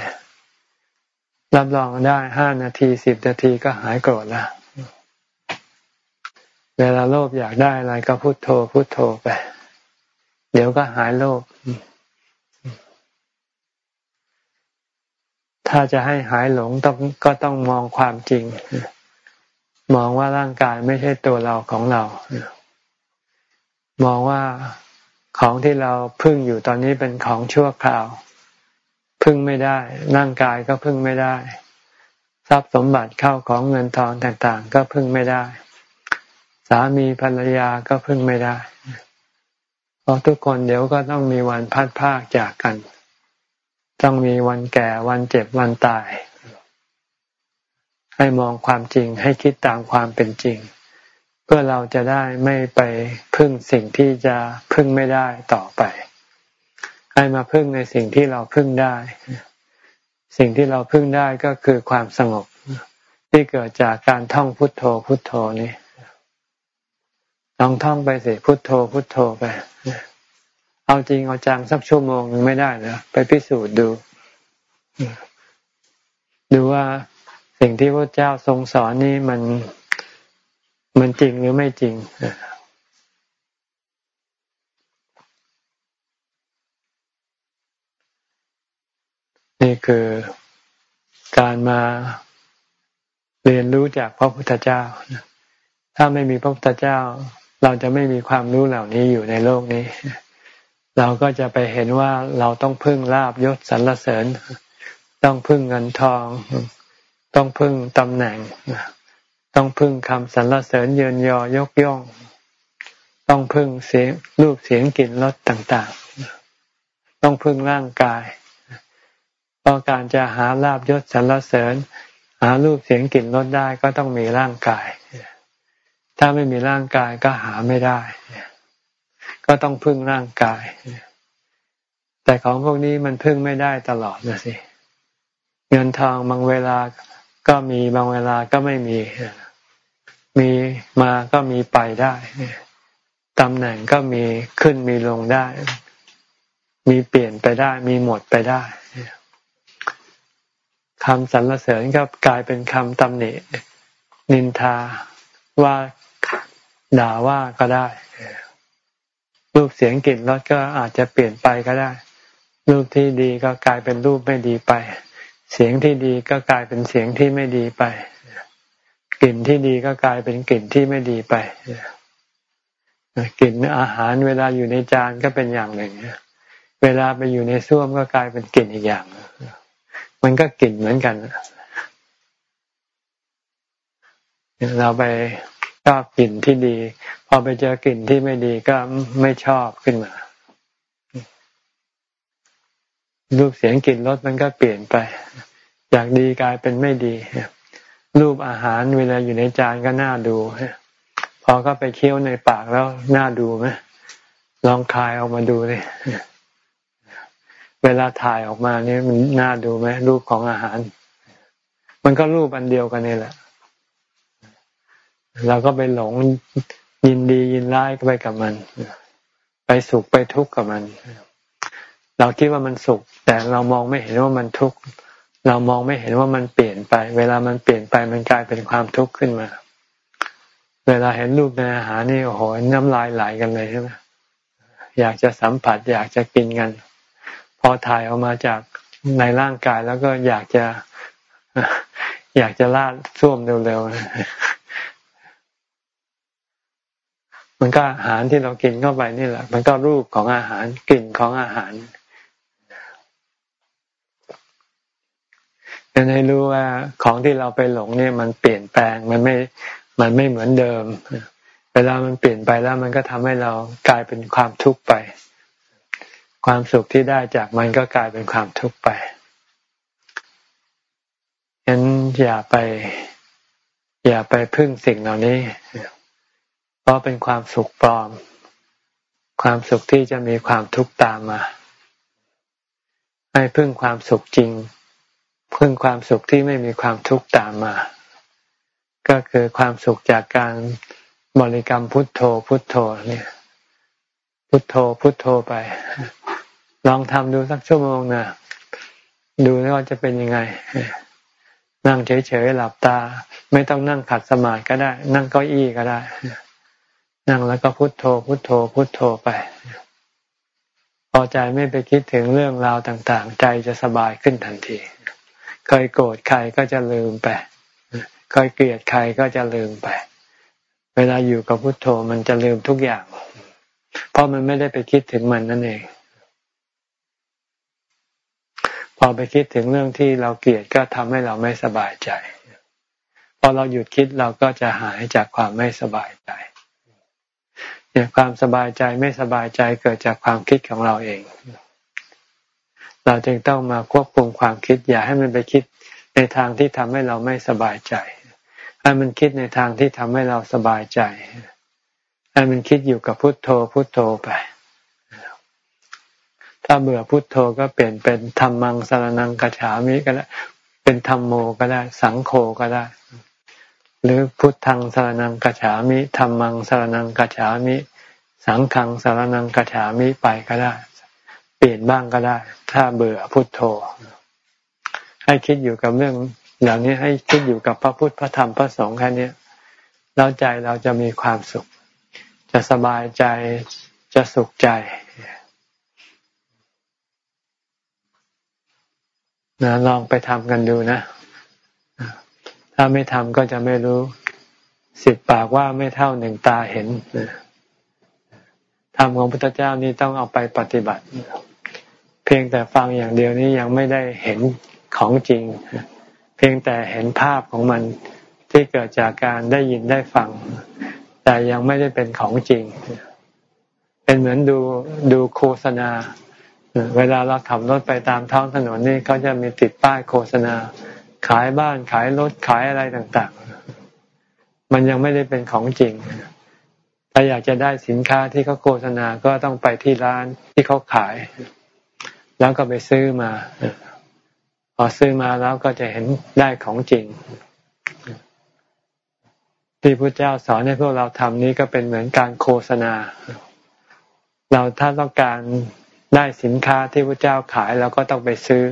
Speaker 1: รับรองได้ห้านาทีสิบนาทีก็หายโกรธล้วเวลาโลภอยากได้อะไรก็พุทโธพุทโธไป เดี๋ยวก็หายโลภถ้าจะให้หายหลงต้องก็ต้องมองความจริง มองว่าร่างกายไม่ใช่ตัวเราของเรา มองว่า ของที่เราพึ่งอยู่ตอนนี้เป็นของชั่วคราว พึ่งไม่ได้ร่างกายก็พึ่งไม่ได้ ทรัพย์สมบัติเข้าของเงินทองต่างๆ ก็พึ่งไม่ได้ สามีภรรยาก็พึ่งไม่ได้เพราะทุกคนเดี๋ยวก็ต้องมีวันพัดพากจากกัน ต้องมีวันแก่วันเจ็บวันตาย ให้มองความจริงให้คิดตามความเป็นจริง เพื่อเราจะได้ไม่ไปพึ่งสิ่งที่จะพึ่งไม่ได้ต่อไป ให้มาพึ่งในสิ่งที่เราพึ่งได้ สิ่งที่เราพึ่งได้ก็คือความสงบที่เกิดจากการท่องพุทโธพุทโธนี่ลองท่องไปสิพุทโธพุทโธไป เอาจริงเอาจังสักชั่วโมงนึงไม่ได้เหรอไปพิสูจน์ดูดูว่าสิ่งที่พระเจ้าทรงสอนนี่มัน มันจริงหรือไม่จริงนี่คือการมาเรียนรู้จากพระพุทธเจ้า ถ้าไม่มีพระพุทธเจ้า เราจะไม่มีความรู้เหล่านี้อยู่ในโลกนี้ เราก็จะไปเห็นว่าเราต้องพึ่งลาบยศสรรเสริญ ต้องพึ่งเงินทอง ต้องพึ่งตำแหน่ง ต้องพึ่งคำสรรเสริญเยินยอยกย่อง ต้องพึ่งเสียงรูปเสียงกลิ่นรสต่างๆ ต้องพึ่งร่างกาย เพราะการจะหาลาบยศสรรเสริญ หารูปเสียงกลิ่นรสได้ก็ต้องมีร่างกาย ถ้าไม่มีร่างกายก็หาไม่ได้ ก็ต้องพึ่งร่างกาย แต่ของพวกนี้มันพึ่งไม่ได้ตลอดนะสิ เงินทองบางเวลาก็มีบางเวลาก็ไม่มี มีมาก็มีไปได้ตำแหน่งก็มีขึ้นมีลงได้ มีเปลี่ยนไปได้ มีหมดไปได้คำสรรเสริญก็กลายเป็นคำตำหนิ นินทาว่าด่าว่าก็ได้รูปเสียงกลิ่นรสก็อาจจะเปลี่ยนไปก็ได้ รูปที่ดีก็กลายเป็นรูปไม่ดีไป เสียงที่ดีก็กลายเป็นเสียงที่ไม่ดีไป กลิ่นที่ดีก็กลายเป็นกลิ่นที่ไม่ดีไปกลิ่นอาหารเวลาอยู่ในจานก็เป็นอย่างหนึ่งเวลาไปอยู่ในส้วมก็กลายเป็นกลิ่นอีกอย่างมันก็กลิ่นเหมือนกันเราไปชอบกลิ่นที่ดี พอไปเจอกลิ่นที่ไม่ดีก็ไม่ชอบขึ้นมารูปเสียงกลิ่นรสมันก็เปลี่ยนไป จากดีกลายเป็นไม่ดี รูปอาหารเวลาอยู่ในจานก็น่าดูพอก็ไปเคี้ยวในปากแล้วน่าดูไหมลองคายออกมาดูเลยเวลาถ่ายออกมานี่มันน่าดูไหมรูปของอาหาร มันก็รูปอันเดียวกันนี่แหละเราก็ไปหลงยินดียินร้ายไปกับมัน ไปสุขไปทุกข์กับมัน เราคิดว่ามันสุข แต่เรามองไม่เห็นว่ามันทุกข์ เรามองไม่เห็นว่ามันเปลี่ยนไป เวลามันเปลี่ยนไปมันกลายเป็นความทุกข์ขึ้นมา เวลาเห็นรูปในอาหารนี่โอ้โหน้ำลายไหลกันเลยใช่ไหมอยากจะสัมผัส อยากจะกินกัน พอถ่ายออกมาจากในร่างกายแล้วก็อยากจะ อยากจะลาดส้วมเร็วๆมันก็อาหารที่เรากินเข้าไปนี่แหละ มันก็รูปของอาหารกลิ่นของอาหาร จะให้รู้ว่าของที่เราไปหลงเนี่ยมันเปลี่ยนแปลงมันไม่มันไม่เหมือนเดิม เวลามันเปลี่ยนไปแล้วมันก็ทำให้เรากลายเป็นความทุกข์ไป ความสุขที่ได้จากมันก็กลายเป็นความทุกข์ไปฉะนั้นอย่าไป อย่าไปพึ่งสิ่งเหล่านี้ เพราะเป็นความสุขปลอม ความสุขที่จะมีความทุกข์ตามมา ให้พึ่งความสุขจริง พึ่งความสุขที่ไม่มีความทุกข์ตามมา ก็คือความสุขจากการบริกรรมพุทโธพุทโธเนี่ย พุทโธพุทโธไป ลองทำดูสักชั่วโมงนะดูว่าจะเป็นยังไง นั่งเฉยๆหลับตา ไม่ต้องนั่งขัดสมาธิก็ได้ นั่งเก้าอี้ก็ได้ นั่งแล้วก็พุทโธ พุทโธ พุทโธไปพอใจไม่ไปคิดถึงเรื่องราวต่าง ๆ ใจจะสบายขึ้นทันที เคยโกรธใครก็จะลืมไปเคยเกลียดใครก็จะลืมไป เวลาอยู่กับพุโทโธมันจะลืมทุกอย่าง เพราะมันไม่ได้ไปคิดถึงมันนั่นเอง พอไปคิดถึงเรื่องที่เราเกลียดก็ทำให้เราไม่สบายใจ พอเราหยุดคิดเราก็จะหายจากความไม่สบายใจเนี่ยความสบายใจไม่สบายใจเกิดจากความคิดของเราเอง เราจึงต้องมาควบคุมความคิด อย่าให้มันไปคิดในทางที่ทำให้เราไม่สบายใจ ให้มันคิดในทางที่ทำให้เราสบายใจ ให้มันคิดอยู่กับพุทโธพุทโธไป ถ้าเบื่อพุทโธก็เปลี่ยนเป็นธรรมังสารนังกฉามิก็ได้ เป็นธรรมโมก็ได้ สังโฆก็ได้ หรือพุทธังสารนังกฉามิธรรมังสารนังกฉามิ สังฆังสารนังกฉามิไปก็ได้ เปลี่ยนบ้างก็ได้ ถ้าเบื่อพุทโธ ให้คิดอยู่กับเรื่องเหล่านี้ให้คิดอยู่กับพระพุทธพระธรรมพระสงฆ์แค่นี้แล้วใจเราจะมีความสุข จะสบายใจจะสุขใจนะลองไปทำกันดูนะ ถ้าไม่ทำก็จะไม่รู้สิบปากว่าไม่เท่าหนึ่งตาเห็นธรรมของพระพุทธเจ้านี่ต้องเอาไปปฏิบัติ เพียงแต่ฟังอย่างเดียวนี้ยังไม่ได้เห็นของจริง เพียงแต่เห็นภาพของมันที่เกิดจากการได้ยินได้ฟัง แต่ยังไม่ได้เป็นของจริง เป็นเหมือนดูดูโฆษณา เวลาเราขับรถไปตามท้องถนนนี่เขาจะมีติดป้ายโฆษณา ขายบ้านขายรถขายอะไรต่าง ๆ มันยังไม่ได้เป็นของจริงถ้าอยากจะได้สินค้าที่เขาโฆษณาก็ต้องไปที่ร้านที่เขาขาย แล้วก็ไปซื้อมา พอซื้อมาแล้วก็จะเห็นได้ของจริง ที่พระเจ้าสอนให้พวกเราทำนี้ก็เป็นเหมือนการโฆษณา เราถ้าต้องการได้สินค้าที่พระเจ้าขายเราก็ต้องไปซื้อ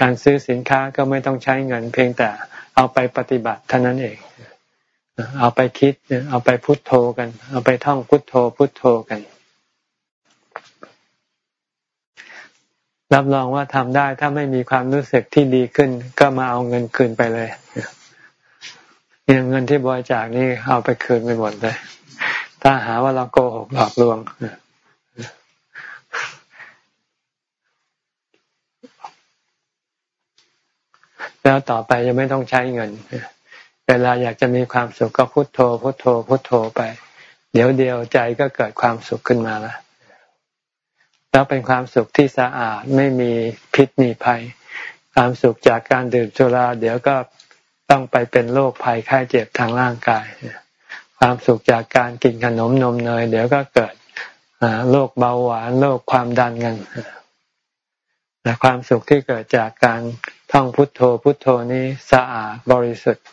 Speaker 1: การซื้อสินค้าก็ไม่ต้องใช้เงิน เพียงแต่เอาไปปฏิบัติเท่านั้นเอง เอาไปคิด เอาไปพุทโธกัน เอาไปท่องพุทโธพุทโธกัน รับรองว่าทำได้ถ้าไม่มีความรู้สึกที่ดีขึ้น ก็มาเอาเงินคืนไปเลยเนี่ยเงินที่บริจาคนี่เอาไปคืนไปหมดเลย ถ้าหาว่าเราโกหกหลอกลวงแล้วต่อไปจะไม่ต้องใช้เงิน เวลาอยากจะมีความสุขก็พุโทโธ พุโทโธ พุโทโธไป เดี๋ยวเดียวใจก็เกิดความสุขขึ้นมาแล้ว แล้วเป็นความสุขที่สะอาดไม่มีพิษมีภัย ความสุขจากการดื่มสุราเดี๋ยวก็ต้องไปเป็นโรคภัยไข้เจ็บทางร่างกาย ความสุขจากการกินขนมนมเนย เดี๋ยวก็เกิดโรคเบาหวานโรคความดันกันแต่ความสุขที่เกิดจากการท่องพุทโธพุทโธนี้สะอาดบริสุทธิ์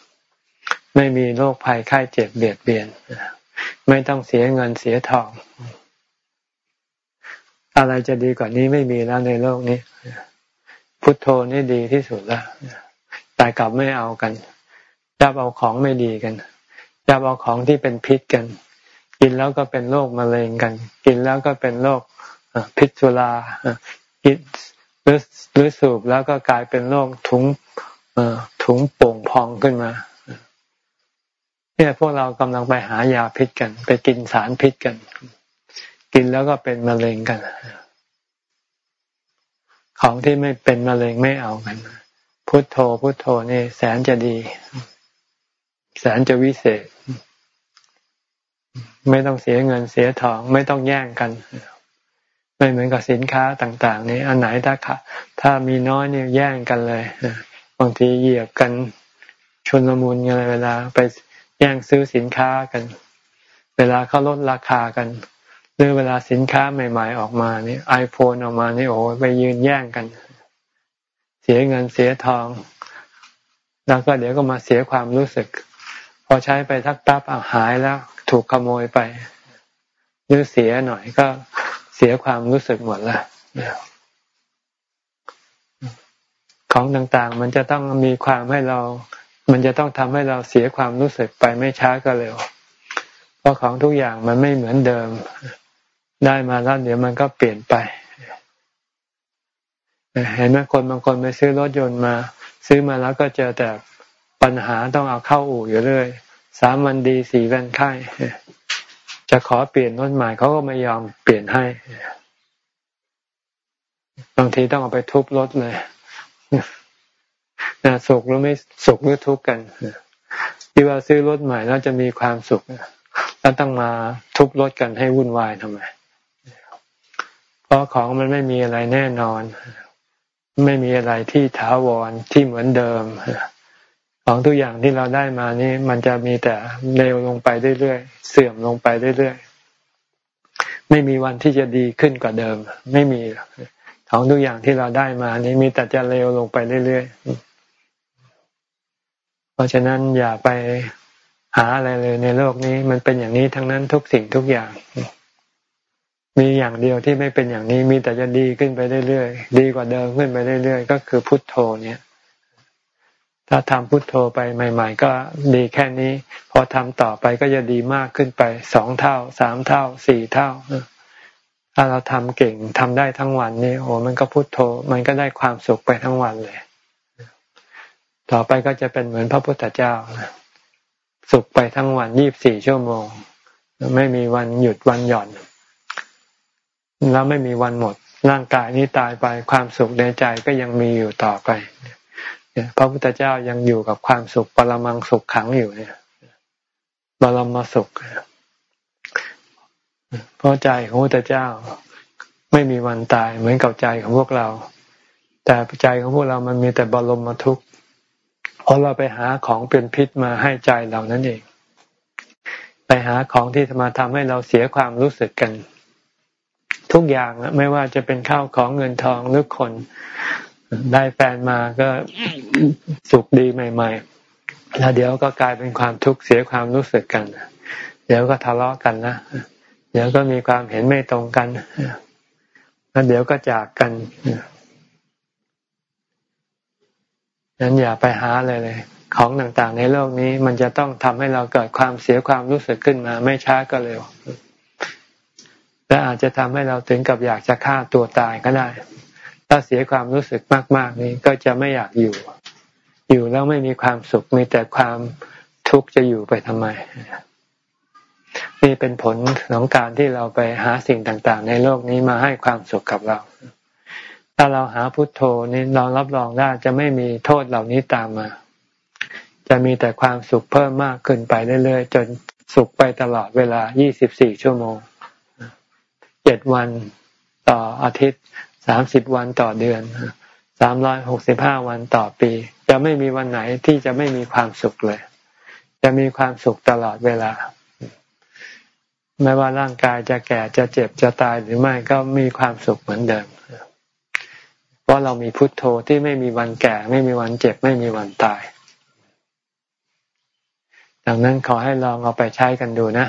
Speaker 1: ไม่มีโรคภัยไข้เจ็บเบียดเบียน ไม่ต้องเสียเงินเสียทอง อะไรจะดีกว่านี้ไม่มีแล้วในโลกนี้ พุทโธนี่ดีที่สุดแล้วแต่กลับไม่เอากันจับเอาของไม่ดีกันจับเอาของที่เป็นพิษกัน กินแล้วก็เป็นโรคมะเร็งกัน กินแล้วก็เป็นโรคพิษสุรากินหรือหรือสูบแล้วก็กลายเป็นโรคถุงถุงโป่งพองขึ้นมาเนี่ยพวกเรากำลังไปหายาพิษกัน ไปกินสารพิษกัน กินแล้วก็เป็นมะเร็งกัน ของที่ไม่เป็นมะเร็งไม่เอากัน พุทโธพุทโธนี่แสนจะดี แสนจะวิเศษ ไม่ต้องเสียเงินเสียทองไม่ต้องแย่งกันไม่เหมือนกับสินค้าต่าง ๆ นี่อันไหนถ้าถ้ามีน้อยเนี่ยแย่งกันเลยบางทีเหยียบกันชนละมุนกันเวลา ไปแย่งซื้อสินค้ากัน เวลาเขาลดราคากัน หรือเวลาสินค้าใหม่ ๆ ออกมาเนี่ยไอโฟนออกมานี่โอ้ไปยืนแย่งกัน เสียเงินเสียทอง แล้วก็เดี๋ยวก็มาเสียความรู้สึก พอใช้ไปทักตับอาหายแล้วถูกขโมยไปหรือเสียหน่อยก็เสียความรู้สึกหมดละของต่างๆ มันจะต้องมีความให้เรา มันจะต้องทำให้เราเสียความรู้สึกไปไม่ช้าก็เร็ว เพราะของทุกอย่างมันไม่เหมือนเดิม ได้มาแล้วเดี๋ยวมันก็เปลี่ยนไปเห็นไหมคนบางคนไปซื้อรถยนต์มา ซื้อมาแล้วก็เจอแต่ปัญหาต้องเอาเข้าอู่อยู่เรื่อยสามวันดีสี่วันไข้จะขอเปลี่ยนรถใหม่เขาก็ไม่ยอมเปลี่ยนให้บางทีต้องเอาไปทุบรถเลยนะสุขหรือไม่สุขหรือทุกข์กันที่ว่าซื้อรถใหม่แล้วจะมีความสุขแล้วต้องมาทุบรถกันให้วุ่นวายทำไม เพราะของมันไม่มีอะไรแน่นอน ไม่มีอะไรที่ถาวรที่เหมือนเดิม ของทุกอย่างที่เราได้มานี่มันจะมีแต่เลวลงไปเรื่อยๆเสื่อมลงไปเรื่อยๆไม่มีวันที่จะดีขึ้นกว่าเดิม ไม่มีของทุกอย่างที่เราได้มานี่มีแต่จะเลวลงไปเรื่อยๆเพราะฉะนั้นอย่าไปหาอะไรเลยในโลกนี้ มันเป็นอย่างนี้ทั้งนั้นทุกสิ่งทุกอย่าง มีอย่างเดียวที่ไม่เป็นอย่างนี้มีแต่จะดีขึ้นไปเรื่อยๆดีกว่าเดิมขึ้นไปเรื่อยๆก็คือพุทโธเนี่ย ถ้าทำพุทโธไปใหม่ ๆ ก็ดีแค่นี้ พอทำต่อไปก็จะดีมากขึ้นไปสองเท่าสามเท่าสี่เท่าถ้าเราทำเก่งทำได้ทั้งวันนี่โอ้มันก็พุทโธ มันก็ได้ความสุขไปทั้งวันเลย ต่อไปก็จะเป็นเหมือนพระพุทธเจ้าสุขไปทั้งวันยี่บสี่ชั่วโมง ไม่มีวันหยุดวันหย่อน แล้วไม่มีวันหมด ร่างกายนี้ตายไปความสุขในใจก็ยังมีอยู่ต่อไปพระพุทธเจ้ายังอยู่กับความสุขปรมังสุขขังอยู่เนี่ยบรมสุขเพราะใจของพระพุทธเจ้าไม่มีวันตายเหมือนกับใจของพวกเรา แต่ใจของพวกเรามันมีแต่บรมทุกข์เพราะเราไปหาของเป็นพิษมาให้ใจเรานั่นเอง ไปหาของที่มาทำให้เราเสียความรู้สึกกัน ทุกอย่างไม่ว่าจะเป็นข้าวของเงินทองหรือคน ได้แฟนมาก็สุขดีใหม่ ๆ แล้วเดี๋ยวก็กลายเป็นความทุกข์เสียความรู้สึกกัน เดี๋ยวก็ทะเลาะกันนะเดี๋ยวก็มีความเห็นไม่ตรงกันแล้วเดี๋ยวก็จากกันนั้นอย่าไปหาเลยเลย ของต่างๆในโลกนี้มันจะต้องทำให้เราเกิดความเสียความรู้สึกขึ้นมา ไม่ช้าก็เร็ว และอาจจะทำให้เราถึงกับอยากจะฆ่าตัวตายก็ได้ ถ้าเสียความรู้สึกมากๆนี้ก็จะไม่อยากอยู่ อยู่แล้วไม่มีความสุขมีแต่ความทุกข์จะอยู่ไปทำไม นี่เป็นผลของการที่เราไปหาสิ่งต่างๆ ในโลกนี้มาให้ความสุขกับเรา ถ้าเราหาพุทโธนี่เรารับรองได้จะไม่มีโทษเหล่านี้ตามมา จะมีแต่ความสุขเพิ่มมากขึ้นไปเรื่อยๆจนสุขไปตลอดเวลา 24 ชั่วโมง 7วันต่ออาทิตย์30วันต่อเดือน365วันต่อปี จะไม่มีวันไหนที่จะไม่มีความสุขเลย จะมีความสุขตลอดเวลา ไม่ว่าร่างกายจะแก่จะเจ็บจะตายหรือไม่ก็มีความสุขเหมือนเดิมเพราะเรามีพุทโธที่ไม่มีวันแก่ ไม่มีวันเจ็บ ไม่มีวันตาย ดังนั้นขอให้ลองเอาไปใช้กันดูนะ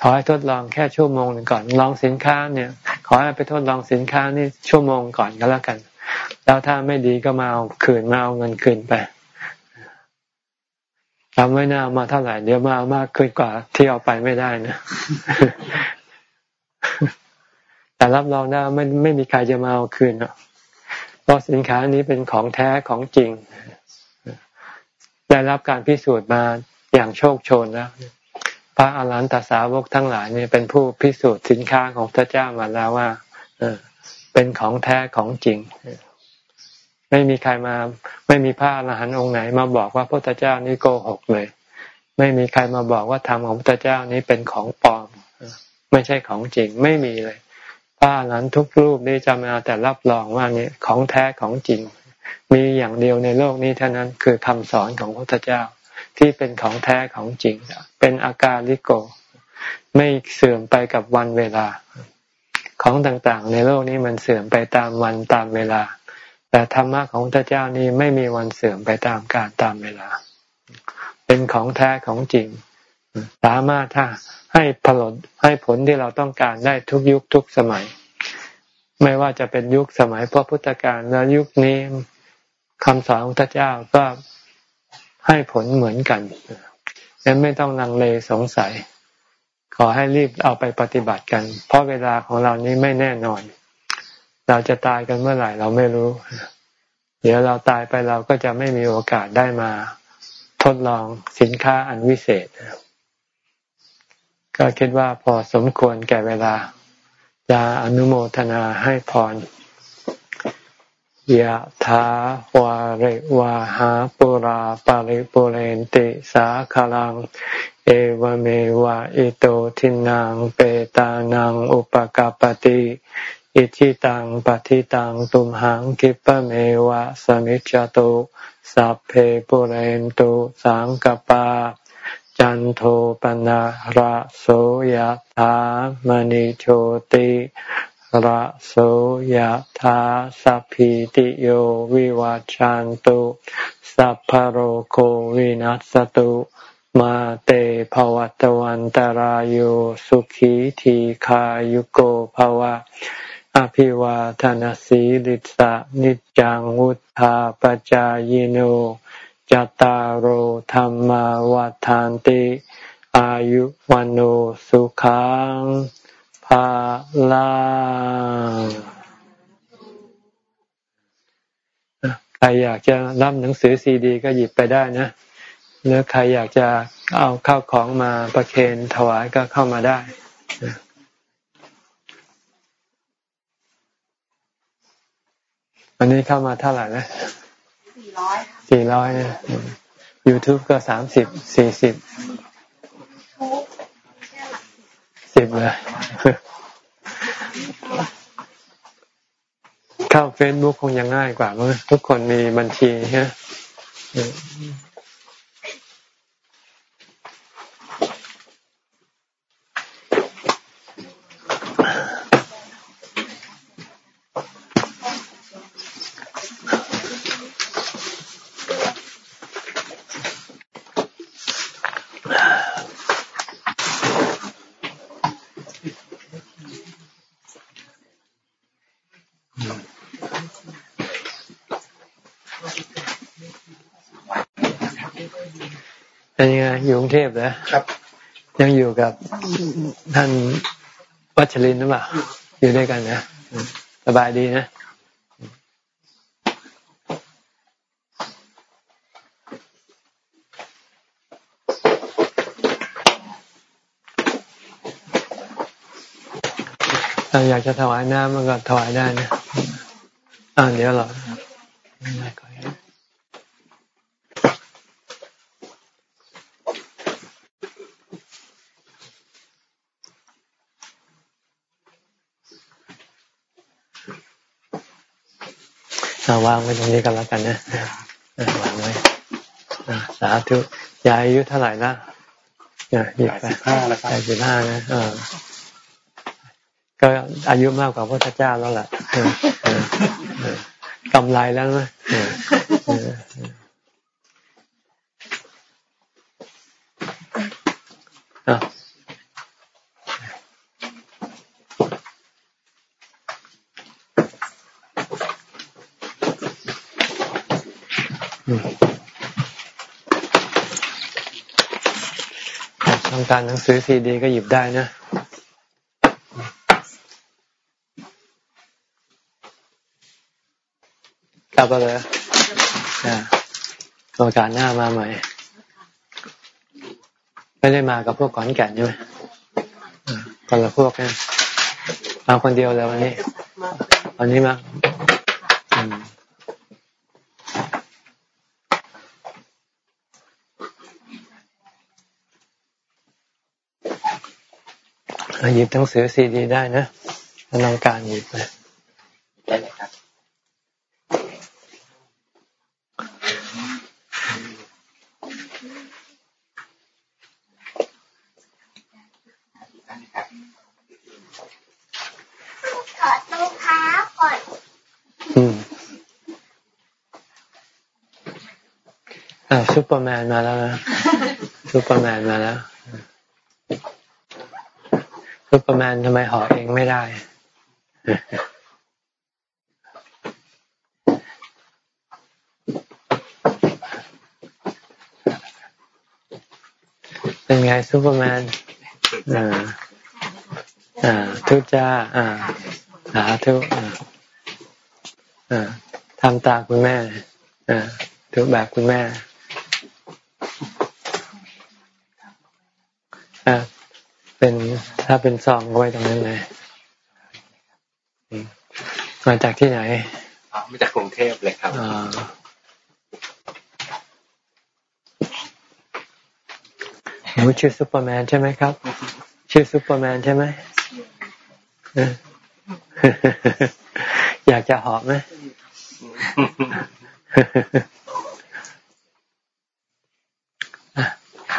Speaker 1: ขอให้ทดลองแค่ชั่วโมงหนึ่งก่อน ลองสินค้าเนี่ย ขอให้ไปทดลองสินค้านี่ชั่วโมงก่อนก็แล้วกัน แล้วถ้าไม่ดีก็มาเอาคืนมาเอาเงินคืนไปทำไว้น่ามาเท่าไหร่เดี๋ยวมาเอามากขึ้นกว่าที่เอาไปไม่ได้นะแต่รับรองได้ไม่ไม่มีใครจะมาเอาคืนหรอกเพราะสินค้านี้เป็นของแท้ของจริง ได้รับการพิสูจน์มาอย่างโชคโชนแล้ว ระอรหันตสาวกทั้งหลายเนี่ยเป็นผู้พิสูจน์สินค้าของพระเจ้ามาแล้วว่าเป็นของแท้ของจริง ไม่มีใครมาไม่มีพระอรหันต์องค์ไหน มาบอกว่าพระเจ้านี่โกหกเลย ไม่มีใครมาบอกว่าธรรมของพระเจ้านี้เป็นของปลอมไม่ใช่ของจริงไม่มีเลยพระอรหันต์ทุกรูปนี้จะมาแต่รับรองว่านี่ของแท้ของจริง มีอย่างเดียวในโลกนี้เท่านั้นคือคำสอนของพระพุทธเจ้า ที่เป็นของแท้ของจริง เป็นอาการลิโก ไม่เสื่อมไปกับวันเวลา ของต่างๆ ในโลกนี้มันเสื่อมไปตามวันตามเวลา แต่ธรรมะของพระเจ้านี้ไม่มีวันเสื่อมไปตามการตามเวลา เป็นของแท้ของจริง สามารถถ้าให้ผลให้ผลที่เราต้องการได้ทุกยุคทุกสมัย ไม่ว่าจะเป็นยุคสมัยพระพุทธการและยุคนี้คำสอนของพระเจ้าก็ ให้ผลเหมือนกันดังนั้นไม่ต้องลังเลสงสัย ขอให้รีบเอาไปปฏิบัติกัน เพราะเวลาของเรานี้ไม่แน่นอน เราจะตายกันเมื่อไหร่เราไม่รู้ เดี๋ยวเราตายไปเราก็จะไม่มีโอกาสได้มาทดลองสินค้าอันวิเศษ ก็คิดว่าพอสมควรแก่เวลาจะอนุโมทนาให้พร ยะถาวาริวาหาปุราปาริปุเรนติสาคลัง เอวเมวะอิโตทินังเปตานังอุปกาปติอิชิตังปฏิตังตุมหังกิปะเมวะสมิจจตุสัพเพปุเรนตุสังกปา จันโทปนะระโสยธามณิโชติ ระโสยธาสัพพิติโยวิวัจจันตุสัพพโรโควินัสตุมาเตภวัตวันตารโยสุขีทีขายุโกภวะ อภิวาทานสีลิสะนิจังวุธาปจายโนจตารโหธรรมวาทานติ อายุวันโอสุขัง ภาลาใครอยากจะรับหนังสือซีดี ก็หยิบไปได้นะหรือใครอยากจะเอาเข้าของมาประเคนถวายก็เข้ามาได้วันนี้เข้ามาเท่าไหร่นะสี่ร้อยสี่ร้อยเนี่ย YouTube ก็สามสิบสี่สิบ สิบเลย เข้าเฟซบุ๊กคงยังง่ายกว่ามั้งทุกคนมีบัญชีฮะ อยู่กรุงเทพเหรอ
Speaker 2: ครับ
Speaker 1: ยังอยู่กับท่านวัชรินทร์หรือเปล่าอยู่ด้วยกันนะอืมสบายดีนะถ้าอยากจะถวายน้ำมันก็ถวายได้นะอ่าเดี๋ยวเรา เอาวางไว้ตรงนี้กันแล้วกันนะอ่าวางไว้อ่าสาธุยายอายุเท่าไหร่ละเนี่ยยี่สิบห้าแล้วครับยี่สิบห้านะเออก็อายุมากกว่าพระพุทธเจ้าแล้วล่ะเออเออเออกำไรแล้วนะเออเออเออ ต้องการหนังสือซีดีก็หยิบได้นะกลับมาเลยอ่าโอกาสหน้ามาใหม่ ไม่ได้มากับพวกขอนแก่นใช่ไหมอ่าคนละพวกนะมาคนเดียวเลยวันนี้ วันนี้มา หยิบหนังสือซีดีได้นะถ้าต้องการหยิบนะ
Speaker 3: ได้เลยครับ
Speaker 4: ถอดรองเท้าก่อน
Speaker 1: อืมอ่าซูเปอร์แมนมาแล้วนะซูเปอร์แมนมาแล้วซูเปอร์ แมนทำไมห่อเองไม่ได้ เป็นไงซูเปอร์แมนอ่าอ่าธุจ้าอ่าสาธุอ่าอ่าทำตาคุณแม่อ่าทุกแบบคุณแม่ อ่า เป็น ถ้าเป็นซองก็ไว้ตรงนั้นเลยอืมมาจากที่ไหน
Speaker 3: อ๋อมาจากกรุงเทพเลยครับ
Speaker 1: อ่าหนูชื่อซูเปอร์แมนใช่ไหมครับ ชื่อซูเปอร์แมนใช่ไหมเอออยากจะหอบไหมอะ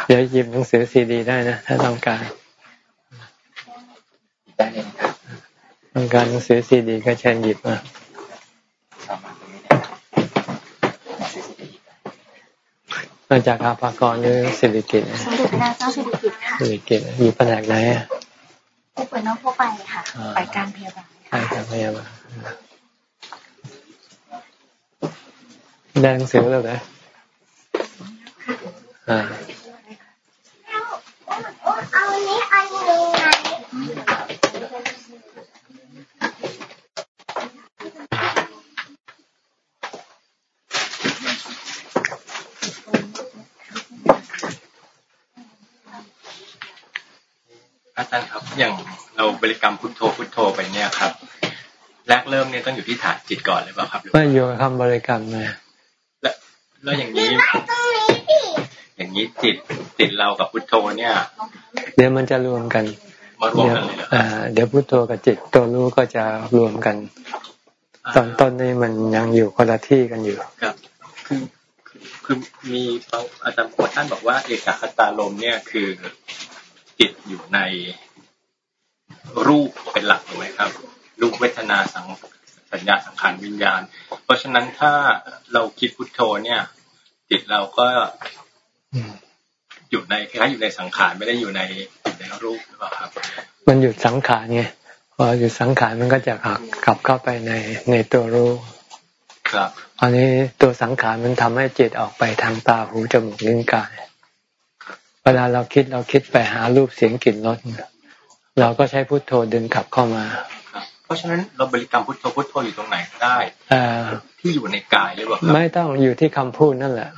Speaker 1: เดี๋ยวหยิบหนังสือซีดีได้นะ ถ้าต้องการ
Speaker 3: ได้เลยนะครับ
Speaker 1: ต้องการหนังสือซีดีก็เชิญหยิบมา
Speaker 3: ประมาณตรงนี้นะครับ
Speaker 1: มาจากอาภากรหรือสิริกิต
Speaker 4: สมเด็จพระนางเจ้าสิริกิติ์ค่ะ
Speaker 1: สิริกิตอยู่แผนกไหนอะ
Speaker 4: ผู้ป่วยนอกทั่วไปค่ะ
Speaker 1: อ่า
Speaker 4: ไปการพยาบาล
Speaker 1: ใช่ครับพยาบาลได้หนังสือแล้วเหรออ่า
Speaker 4: เอานี้อันหนึ่งไหม
Speaker 3: อาจารย์ครับ อย่างเราบริกรรมพุทโธพุทโธไปเนี่ยครับแรกเริ่มเนี่ยต้องอยู่ที่ฐานจิตก่อนเลยเปล่าครับหรือ
Speaker 1: ไม่อยู่กับคำบริกรรมนะ
Speaker 3: แล้วแล้วอย่างนี้
Speaker 4: ตรงนี้ดิ
Speaker 3: อย่างนี้จิตจิตเรากับพุทโธเนี่ย
Speaker 1: เดี๋ยวมันจะรวมกัน
Speaker 3: มารวม
Speaker 1: เดี๋ยว
Speaker 3: กันเลยเหรอค
Speaker 1: อ่า
Speaker 3: รับ
Speaker 1: เดี๋ยวพุทโธกับจิตตัวรู้ก็จะรวมกัน ตอนต้นนี้มันยังอยู่คนละที่กันอยู่
Speaker 3: ครับคือคือคือมีบางอาจารย์บางท่านบอกว่า เอกคตารมณ์เนี่ยคือ จิตอยู่ใน รูปเป็นหลักถูกไหมครับ รูปเวทนาสังสัญญาสังขารวิญญาณ เพราะฉะนั้นถ้าเราคิดพุทโธเนี่ย จิตเราก็
Speaker 1: อืม
Speaker 3: อยู่ในคล้ายๆอยู่ในสังขารไม่ได้อยู่ในอยู่ในรูปหรือเปล่าครับ
Speaker 1: มันหยุดสังขารไงพอหยุดสังขารมันก็จะหักกลับเข้าไปในในตัวรู้
Speaker 3: ครับ
Speaker 1: อันนี้ตัวสังขารมันทำให้จิตออกไปทางตาหูจมูกลิ้นกาย เวลาเราคิดเราคิดไปหารูปเสียงกลิ่นรสเราก็ใช้พุทโธดึงกลับเข้ามา
Speaker 3: ครับเพราะฉะนั้นเราบริกรรมพุทโธพุทโธอยู่ตรงไหนก็ได้
Speaker 1: เอ่อ
Speaker 3: ที่อยู่ในกายเลยว่าครับ
Speaker 1: ไม่ต้องอยู่ที่คำพูดนั่นแหละ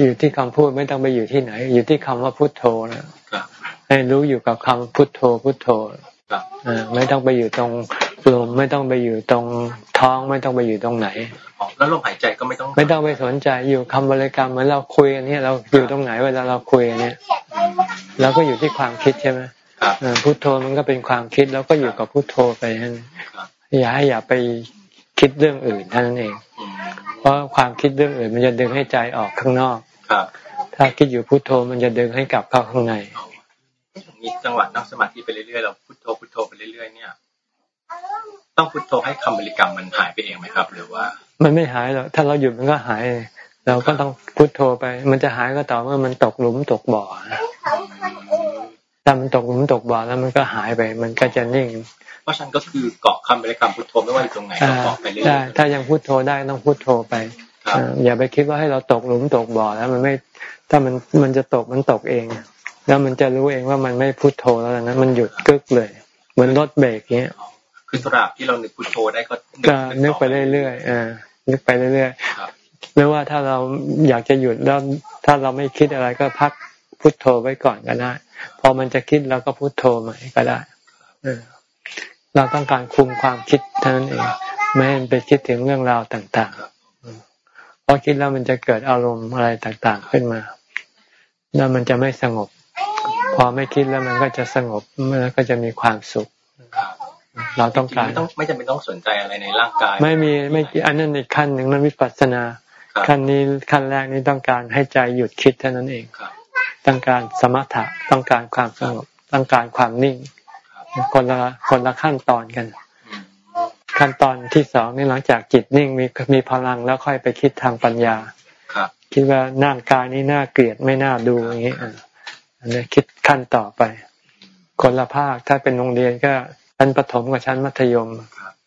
Speaker 1: อยู่ที่คำพูดไม่ต้องไปอยู่ที่ไหน อยู่ที่คำว่าพุทโธนะครับให้รู้อยู่กับคำพุทโธพุทโธ
Speaker 3: ครับ
Speaker 1: เออไม่ต้องไปอยู่ตรงลมไม่ต้องไปอยู่ตรงท้องไม่ต้องไปอยู่ตรงไหน
Speaker 3: อ๋อแล้วลมหายใจก็ไม่ต้อง
Speaker 1: ไม่ต้องไปสนใจอยู่คำบริกรรมเหมือนเราคุยกันเนี่ยเราอยู่ตรงไหนเวลาเราคุยกันเนี่ยเราก็อยู่ที่ความคิดใช่ไหม
Speaker 3: ครับ
Speaker 1: เออพุทโธมันก็เป็นความคิดแล้วก็อยู่กับพุทโธไปนั่น
Speaker 3: ครับ
Speaker 1: อย่าให้อย่าไปคิดเรื่องอื่นเท่านั้นเอง
Speaker 3: อืม
Speaker 1: เพราะความคิดเรื่องอื่น มันจะดึงให้ใจออกข้างนอก
Speaker 3: ครับ
Speaker 1: ถ้าคิดอยู่พุทโธมันจะดึงให้กลับเข้าข้างใน
Speaker 3: อย่างนี้จังหวะนั่งสมาธิไปเรื่อยๆเราพุทโธพุทโธไปเรื่อยๆเนี่ย ต้องพุทโธให้คำบริกรรมมันหายไปเองไหมครับ หรือว่า
Speaker 1: มันไม่หายหรอกถ้าเราหยุดมันก็หาย เราก็ต้องพุทโธไป มันจะหายก็ต่อเมื่อมันตกหลุมตกบ่อนะ ถ้ามันตกหลุมตกบ่อแล้วมันก็หายไป มันก็จะนิ่ง
Speaker 3: เพราะฉะนันก็คือเกาะคำบริกรรมพุทโธไม่ว่าอยู่ตรงไหนก็
Speaker 1: อ่า
Speaker 3: เกาะไปเรื่อย
Speaker 1: ได้
Speaker 3: ๆ
Speaker 1: ถ้ายังพุทโธได้ต้องพุทโธไป
Speaker 3: ครับ
Speaker 1: อ่าอย่าไปคิดว่าให้เราตกหลุมตกบ่อแล้วมันไม่ ถ้ามันมันจะตกมันตกเอง แล้วมันจะรู้เองว่ามันไม่พุทโธแล้วนะมันหยุดกึกเลย เหมือนรถเบรกเงี้ย
Speaker 3: คือตราบที่เรานึกพุทโธได้ก็
Speaker 1: ก็นึกไปเรื่อยๆอ่านึกไปเรื่อย
Speaker 3: ครับ
Speaker 1: ๆหรือว่าถ้าเราอยากจะหยุดแล้วถ้าเราไม่คิดอะไรก็พัก พุทโธไว้ก่อนก็ได้ พอมันจะคิดเราก็พุทโธใหม่ก็ได้เออเราต้องการคุมความคิดเท่านั้นเองไม่ให้มันไปคิดถึงเรื่องราวต่างๆอืมพอคิดแล้วมันจะเกิดอารมณ์อะไรต่างๆขึ้นมา แล้วมันจะไม่สงบ พอไม่คิดแล้วมันก็จะสงบแล้วก็จะมีความสุข
Speaker 3: ครับ
Speaker 1: เราต้อง
Speaker 3: จริงๆ
Speaker 1: การ
Speaker 3: ไม่ต้องไม่จำเป็นต้องสนใจอะไรในร่างกาย
Speaker 1: ไม่มีไม่อันนั้นอีกขั้นหนึ่งนั้นวิปัสสนา
Speaker 3: ครับ
Speaker 1: ขั้นนี้ขั้นแรกนี้ต้องการให้ใจหยุดคิดเท่านั้นเอง
Speaker 3: ครับ
Speaker 1: ต้องการสมถะต้องการความสงบต้องการความนิ่ง คนละคนละขั้นตอนกัน
Speaker 3: อืม
Speaker 1: ขั้นตอนที่สองนี่หลังจากจิตนิ่งมีมีพลังแล้วค่อยไปคิดทางปัญญา
Speaker 3: ครับ
Speaker 1: คิดว่าร่างกายนี้น่าเกลียดไม่น่าดูอย่างนี้อะอันนี้คิดขั้นต่อไป คนละภาคถ้าเป็นโรงเรียนก็ชั้นประถมกับชั้นมัธยม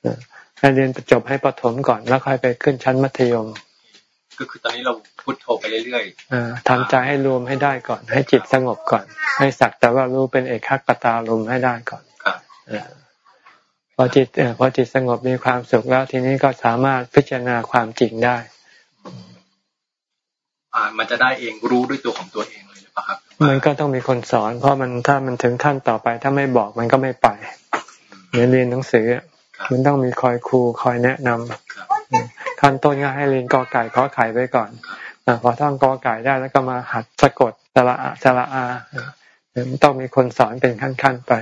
Speaker 1: เออให้เรียนจบให้ประถมก่อนแล้วค่อยไปขึ้นชั้นมัธยม
Speaker 3: ก็คือตอนนี้เราพุทโธไปเรื่อย
Speaker 1: เอ่อทำใจให้รวมให้ได้ก่อน ให้จิตสงบก่อน ให้สักแต่ว่ารู้เป็นเอกขัตตาลมให้ได้ก่อน
Speaker 3: ๆครับ
Speaker 1: เออพอจิตเออพอจิตสงบมีความสุขแล้วทีนี้ก็สามารถพิจารณาความจริงได้
Speaker 3: อ่า มันจะได้เองรู้ด้วยตัวของตัวเองเลยหรือเปล่าครับ
Speaker 1: มันก็ต้องมีคนสอน เพราะมันถ้ามันถึงขั้นต่อไป ถ้าไม่บอกมันก็ไม่ไปเหมือนเรียนหนังสืออะมันต้องมีคอยครูคอยแนะนำ
Speaker 3: ครับ
Speaker 1: ขั้นต้นก็ให้เรียนกอไก่ขอไข่ไปก่อนอาพอท่องกอไก่ได้แล้วก็มาหัดสะกดสระอะสระอาเออมันต้องมีคนสอนเป็นขั้นๆไป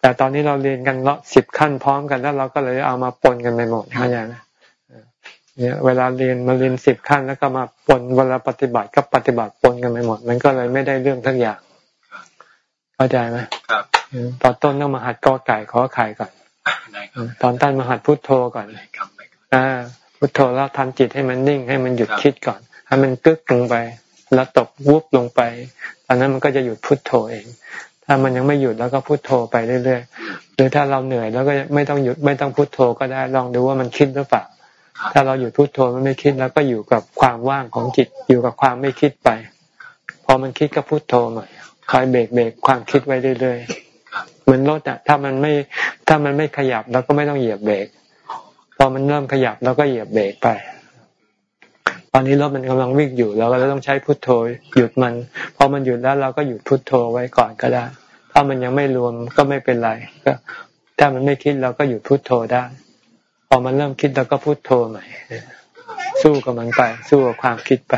Speaker 1: แต่ตอนนี้เราเรียนกันละสิบขั้นพร้อมกันแล้วเราก็เลยเอามาปนกันไปหมดเข้าใจไหมเออเนี่ยเวลาเรียนมาเรียนสิบขั้นแล้วก็มาปนเวลาปฏิบัติก็ปฏิบัติปนกันไปหมด มันก็เลยไม่ได้เรื่องทั้งอย่างเข้าใจไหม
Speaker 3: ครับ
Speaker 1: เออตอนต้นต้องมาหัดกอไก่ขอไข่ก่อน
Speaker 3: ได้ค
Speaker 1: เอ
Speaker 3: รับ
Speaker 1: อตอนต้นมาหัดพุทโธก่อน
Speaker 3: ได้ครับได้ครับ
Speaker 1: อ่าพุทโธแล้วทำจิตให้มันนิ่งให้มันหยุด
Speaker 3: ครับ
Speaker 1: คิดก่อนให้มันกึกลงไป แล้วตกวุบลงไป ตอนนั้นมันก็จะหยุดพุทโธเอง ถ้ามันยังไม่หยุดแล้วก็พุทโธไปเรื่อยๆหรือถ้าเราเหนื่อยแล้วก็ไม่ต้องหยุดไม่ต้องพุทโธก็ได้ลองดูว่ามันคิดหรือเปล่าถ้าเราหยุดพุทโธมันไม่คิดแล้วก็อยู่กับความว่างของจิตอยู่กับความไม่คิดไป พอมันคิดก็พุทโธใหม่คอยเบรกเบรกความคิดไว้เรื่อย
Speaker 3: ครับ
Speaker 1: ๆเหมือนรถอะถ้ามันไม่ถ้ามันไม่ขยับเราก็ไม่ต้องเหยียบเบรก พอมันเริ่มขยับเราก็เหยียบเบรกไป ตอนนี้รถมันกำลังวิ่งอยู่เราก็เลยต้องใช้พุทโธหยุดมัน พอมันหยุดแล้วเราก็หยุดพุทโธไว้ก่อนก็ได้ ถ้ามันยังไม่รวมก็ไม่เป็นไร ก็ถ้ามันไม่คิดเราก็หยุดพุทโธได้ พอมันเริ่มคิดเราก็พุทโธใหม่สู้กับมันไป สู้กับความคิดไป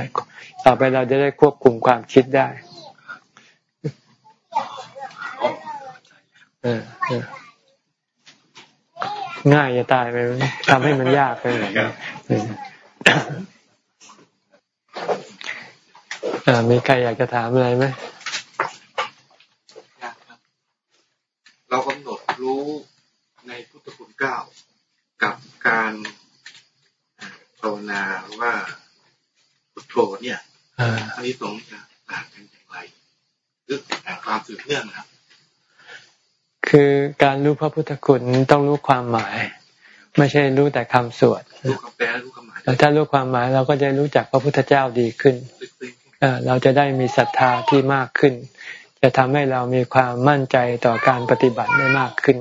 Speaker 1: ต่อไปเราจะได้ควบคุมความคิดได้ เออเออ ง่ายจะตายไปทำให้มันยากไปหน่อยเออเอ่อมีใครอยากจะถามอะไรไหม
Speaker 5: ครับเรากำหนดรู้ในพุทธคุณเก้ากับการอ่าภาวนาว่าพุทโธเนี่ย
Speaker 1: อ่า
Speaker 5: อันนี้ตรงส์จะต่างกันอย่างไรหรือแต่ความสืบเนื่องนะครับ
Speaker 1: คือการรู้พระพุทธคุณต้องรู้ความหมาย ไม่ใช่รู้แต่คำสวด
Speaker 5: รู้คำแปลและรู้คำหมาย
Speaker 1: แต่ถ้ารู้ความหมายเราก็จะรู้จักพระพุทธเจ้าดีขึ้น
Speaker 5: ลึกซึ้ง
Speaker 1: เอ่อเราจะได้มีศรัทธาที่มากขึ้น จะทำให้เรามีความมั่นใจต่อการปฏิบัติได้มากขึ้น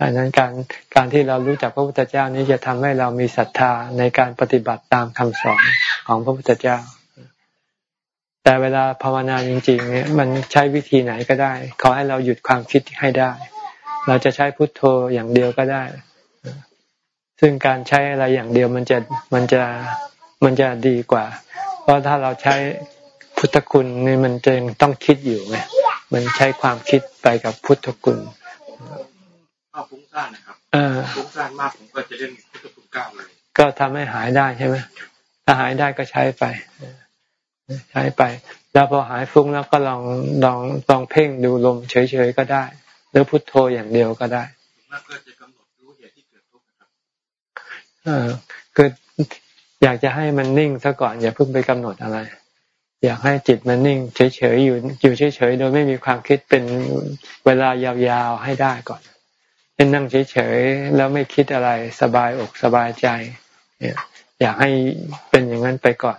Speaker 1: ดังนั้นการการที่เรารู้จักพระพุทธเจ้านี้จะทำให้เรามีศรัทธาในการปฏิบัติตามคำสอนของพระพุทธเจ้า แต่เวลาภาวนาจริง ๆ เนี่ยมันใช้วิธีไหนก็ได้ ขอให้เราหยุดความคิดให้ได้ เราจะใช้พุทโธอย่างเดียวก็ได้ ซึ่งการใช้อะไรอย่างเดียวมันจะมันจะมันจะดีกว่า เพราะถ้าเราใช้พุทธคุณนี่มันจะยังต้องคิดอยู่ไงมันใช้ความคิดไปกับพุทธคุณ
Speaker 5: ถ้าฟุ้งซ่านนะครับ
Speaker 1: เออ
Speaker 5: ฟุ้งซ่านมากผมก็จะเล่นพุทธคุณเก้าเลย
Speaker 1: ก็ทำให้หายได้ใช่ไหมถ้าหายได้ก็ใช้ไป ใช้ไป แล้วพอหายฟุ้งแล้วก็ลองลองลองเพ่งดูลมเฉยๆก็ได้ หรือพุทโธอย่างเดียวก็ได้
Speaker 5: มากก็จะกำหนดรู้เหตุที่เกิดทุกข์นะครับ
Speaker 1: เออคืออยากจะให้มันนิ่งซะก่อนอย่าเพิ่งไปกำหนดอะไร อยากให้จิตมันนิ่ง เฉยๆอยู่อยู่เฉยๆโดยไม่มีความคิดเป็นเวลายาวๆให้ได้ก่อนเป็นนั่งเฉยๆแล้วไม่คิดอะไรสบายอกสบายใจ เนี่ย อยากให้เป็นอย่างนั้นไปก่อน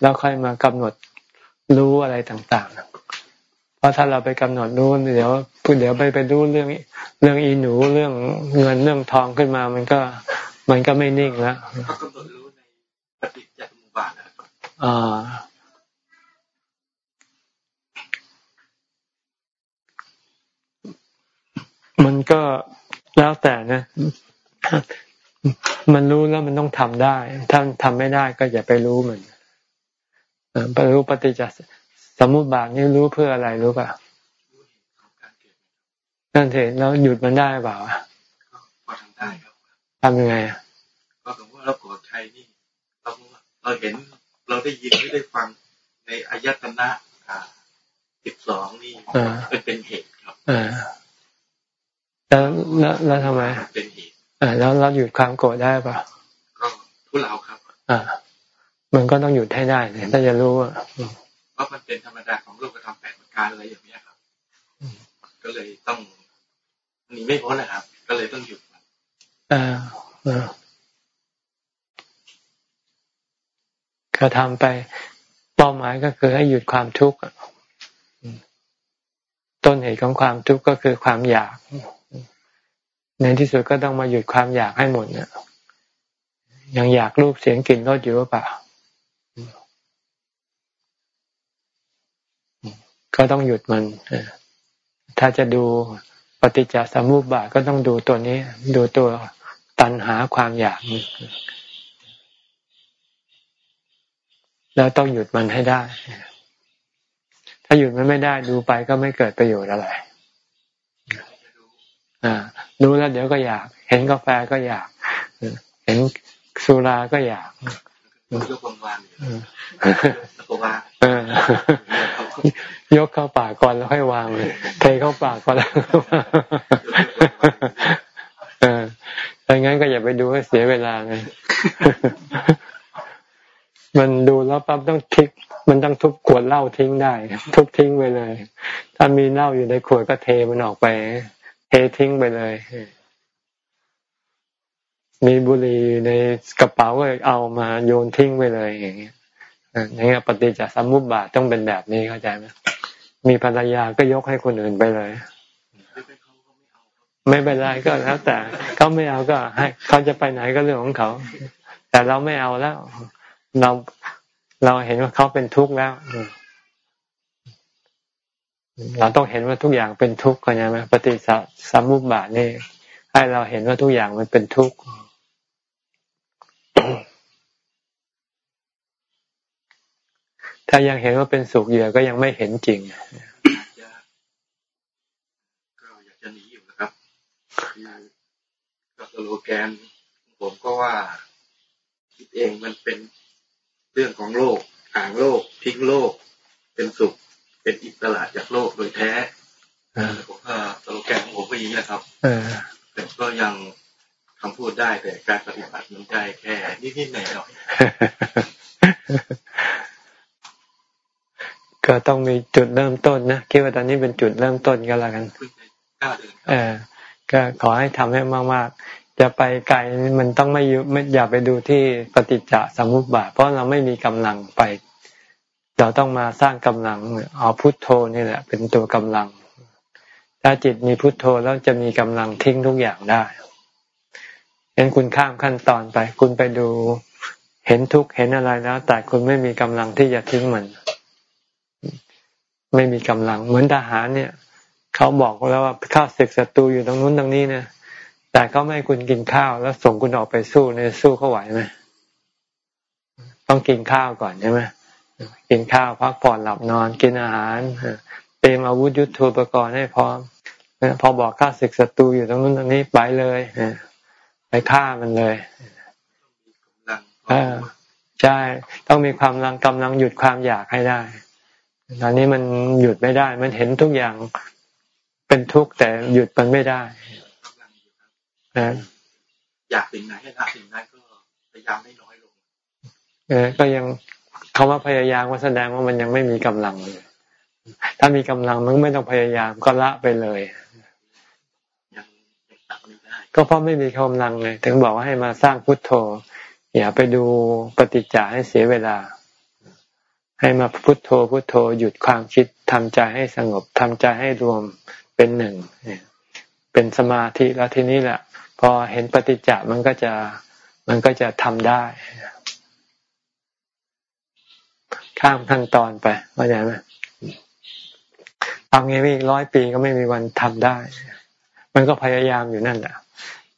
Speaker 1: แล้วค่อยมากำหนดรู้อะไรต่างๆ เพราะถ้าเราไปกำหนดรู้เดี๋ยวเดี๋ยวไปไปรู้เรื่องเรื่องอีหนูเรื่องเงินเรื่องทองขึ้นมา มันก็มันก็ไม่นิ่งแล้ว
Speaker 5: ก็กำหนดรู้ในปฏิจจสมุปบาทนะครับ
Speaker 1: อ่ามันก็แล้วแต่นะ มันรู้แล้วมันต้องทำได้ ถ้าทำไม่ได้ก็อย่าไปรู้มันเอ่อ ไปรู้ปฏิจจสมุปบาทนี่รู้เพื่ออะไรรู้ป่ะ
Speaker 5: รู้เหตุของการเกิด
Speaker 1: นั่นเถอะแล้วหยุดมันได้เปล่าอะ
Speaker 5: ก็พอทำได้ครับ
Speaker 1: ทำยังไงอะ
Speaker 5: ก็สมมติว่าเราโกรธใครนี่เราเราเห็นเราได้ยินไม่ได้ฟังในอายตนะอ่าสิบสองนี่เป็นเป็นเหตุครับ
Speaker 1: อ่าแล้วแล้วแล้วทำไม
Speaker 5: เป็นเหตุ
Speaker 1: อ่าแล้วเราหยุดความโกรธได้ป่ะ
Speaker 5: ก็ทุเลาครับ
Speaker 1: อ่า มันก็ต้องหยุดให้ได้เนี่ยถ้าจะรู้ว่า
Speaker 5: เพราะมันเป็นธรรมดาของโลกธรรมแปดประการอะไรอย่างเนี้ยครับก็เลยต้องหนีไม่พ้นนะครับ ก็เลยต้องหยุดมัน
Speaker 1: อ่าอ่าก็ทำไปเป้าหมายก็คือให้หยุดความทุกข์อะอืมต้นเหตุของความทุกข์ก็คือความอยาก ในที่สุดก็ต้องมาหยุดความอยากให้หมดเนี่ยยังอยากรูปเสียงกลิ่นรสอยู่หรือเปล่า ก็ต้องหยุดมันเออถ้าจะดูปฏิจจสมุปบาทก็ต้องดูตัวนี้ ดูตัวตัณหาความอยากนี่แล้วต้องหยุดมันให้ได้ ถ้าหยุดมันไม่ได้ดูไปก็ไม่เกิดประโยชน์อะไรอ่ารู้แล้วเดี๋ยวก็อยาก เห็นกาแฟก็อยาก เห็นสุราก็อยาก
Speaker 5: ยกวางวางอยู่
Speaker 1: เออ ยกเข้าปากก่อนแล้วค่อยวางเลยเทเข้าปากก่อนแล้วเออถ้างั้นก็อย่าไปดูให้เสียเวลาไงมันดูแล้วปั๊บต้องทิ้งมันต้องทุบขวดเหล้าทิ้งได้ ทุบทิ้งไปเลย ถ้ามีเหล้าอยู่ในขวดก็เทมันออกไป เททิ้งไปเลย มีบุหรี่อยู่ในกระเป๋าก็เอามาโยนทิ้งไปเลยอย่างเงี้ย อย่างเงี้ยปฏิจจสมุปบาทต้องเป็นแบบนี้เข้าใจไหมมีภรรยาก็ยกให้คนอื่นไปเลย ไม่เป็นไรก็แล้ว แต่เขาไม่เอาก็ ให้เขาจะไปไหนก็เรื่องของเขา แต่เราไม่เอาแล้ว เราเราเห็นว่าเขาเป็นทุกข์แล้วเราต้องเห็นว่าทุกอย่างเป็นทุกข์เข้าใจไหมปฏิจจสมุปบาทนี่ให้เราเห็นว่าทุกอย่างมันเป็นทุกข์ ถ้ายังเห็นว่าเป็นสุขอยู่ก็ยังไม่เห็นจริง
Speaker 5: อยากจะก็อยากจะหนีอยู่นะครับคือก็สโลแกนของผมก็ว่าคิดเองมันเป็นเรื่องของโลกห่างโลกทิ้งโลก เป็นสุข เป็นอิสระจากโลกโดยแท้
Speaker 1: อ่า
Speaker 5: ผมก็สโลแกนของผมก็อย่างนี้แหละครับ
Speaker 1: เออ
Speaker 5: แต่ก็ยังคำพูดได้แต่การปฏิบัติมันได้แค่นิดๆหน่อย
Speaker 1: ก็ต้องมีจุดเริ่มต้นนะคิดว่าตอนนี้เป็นจุดเริ่มต้นก็แล้วกัน
Speaker 5: ๆเพิ่งจะกล้าเดิน
Speaker 1: เออก็ขอให้ทำให้มากๆ จะไปไกลมันต้องไม่ยุไม่อย่าไปดูที่ปฏิจจสมุปบาทเพราะเราไม่มีกำลังไป เราต้องมาสร้างกำลังเอาพุทโธนี่แหละ เป็นตัวกำลัง ถ้าจิตมีพุทโธแล้วจะมีกำลังทิ้งทุกอย่างได้เห็นคุณข้ามขั้นตอนไป คุณไปดูเห็นทุกข์เห็นอะไรแล้ว แต่คุณไม่มีกำลังที่จะทิ้งมัน ไม่มีกำลัง เหมือนทหารเนี่ยเขาบอกแล้วว่าข้าศึกศัตรูอยู่ตรงนู้นตรงนี้เนี่ยแต่เขาไม่ให้คุณกินข้าวแล้วส่งคุณออกไปสู้เนี่ยสู้เขาไหวไหมต้องกินข้าวก่อนใช่ไหมกินข้าวพักผ่อนหลับนอน กินอาหารเตรียมอาวุธยุทโธปกรณ์ให้พร้อมพอบอกข้าศึกศัตรูอยู่ตรงนู้นตรงนี้ไปเลยไปฆ่ามันเลยใช่ต้องมีความรังกำลังหยุดความอยากให้ได้ ตอนนี้มันหยุดไม่ได้ มันเห็นทุกอย่างเป็นทุกข์แต่หยุดมันไม่ได้
Speaker 5: นะอยากสิ่งไหนให้ละสิ่งนั้นก็พยายามไม่น้อยลง
Speaker 1: เออ ก็ยังคาว่าพยายามว่าแสดงว่ามันยังไม่มีกำลังเลย ถ้ามีกำลังมันไม่ต้องพยายามก็ละไปเลยก็เพราะไม่มีกำลังเลย ถึงบอกว่าให้มาสร้างพุทโธ อย่าไปดูปฏิจจาให้เสียเวลา ให้มาพุทโธพุทโธหยุดความคิดทำใจให้สงบทำใจให้รวมเป็นหนึ่งเป็นสมาธิแล้วทีนี้แหละ พอเห็นปฏิจจามันก็จะมันก็จะทำได้ ข้ามขั้นตอนไปเข้าใจไหมทำไงไม่ร้อยปีก็ไม่มีวันทำได้ มันก็พยายามอยู่นั่นแหละ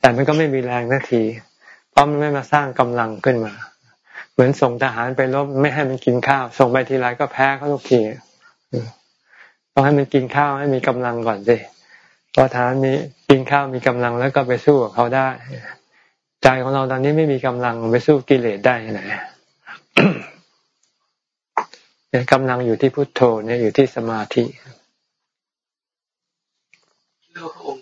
Speaker 1: แต่มันก็ไม่มีแรงนาที เพราะมันไม่มาสร้างกำลังขึ้นมา เหมือนส่งทหารไปรบไม่ให้มันกินข้าว ส่งไปทีไรก็แพ้เขาทุกทีต้องให้มันกินข้าวให้มีกำลังก่อนสิพอทหารมีกินข้าวมีกำลังแล้วก็ไปสู้กับเขาได้ใจของเราตอนนี้ไม่มีกำลังไปสู้กิเลสได้ไหนเนี่ยกำลังอยู่ที่พุทโธเนี่ยอยู่ที่สมาธิ
Speaker 5: แล้วพระองค์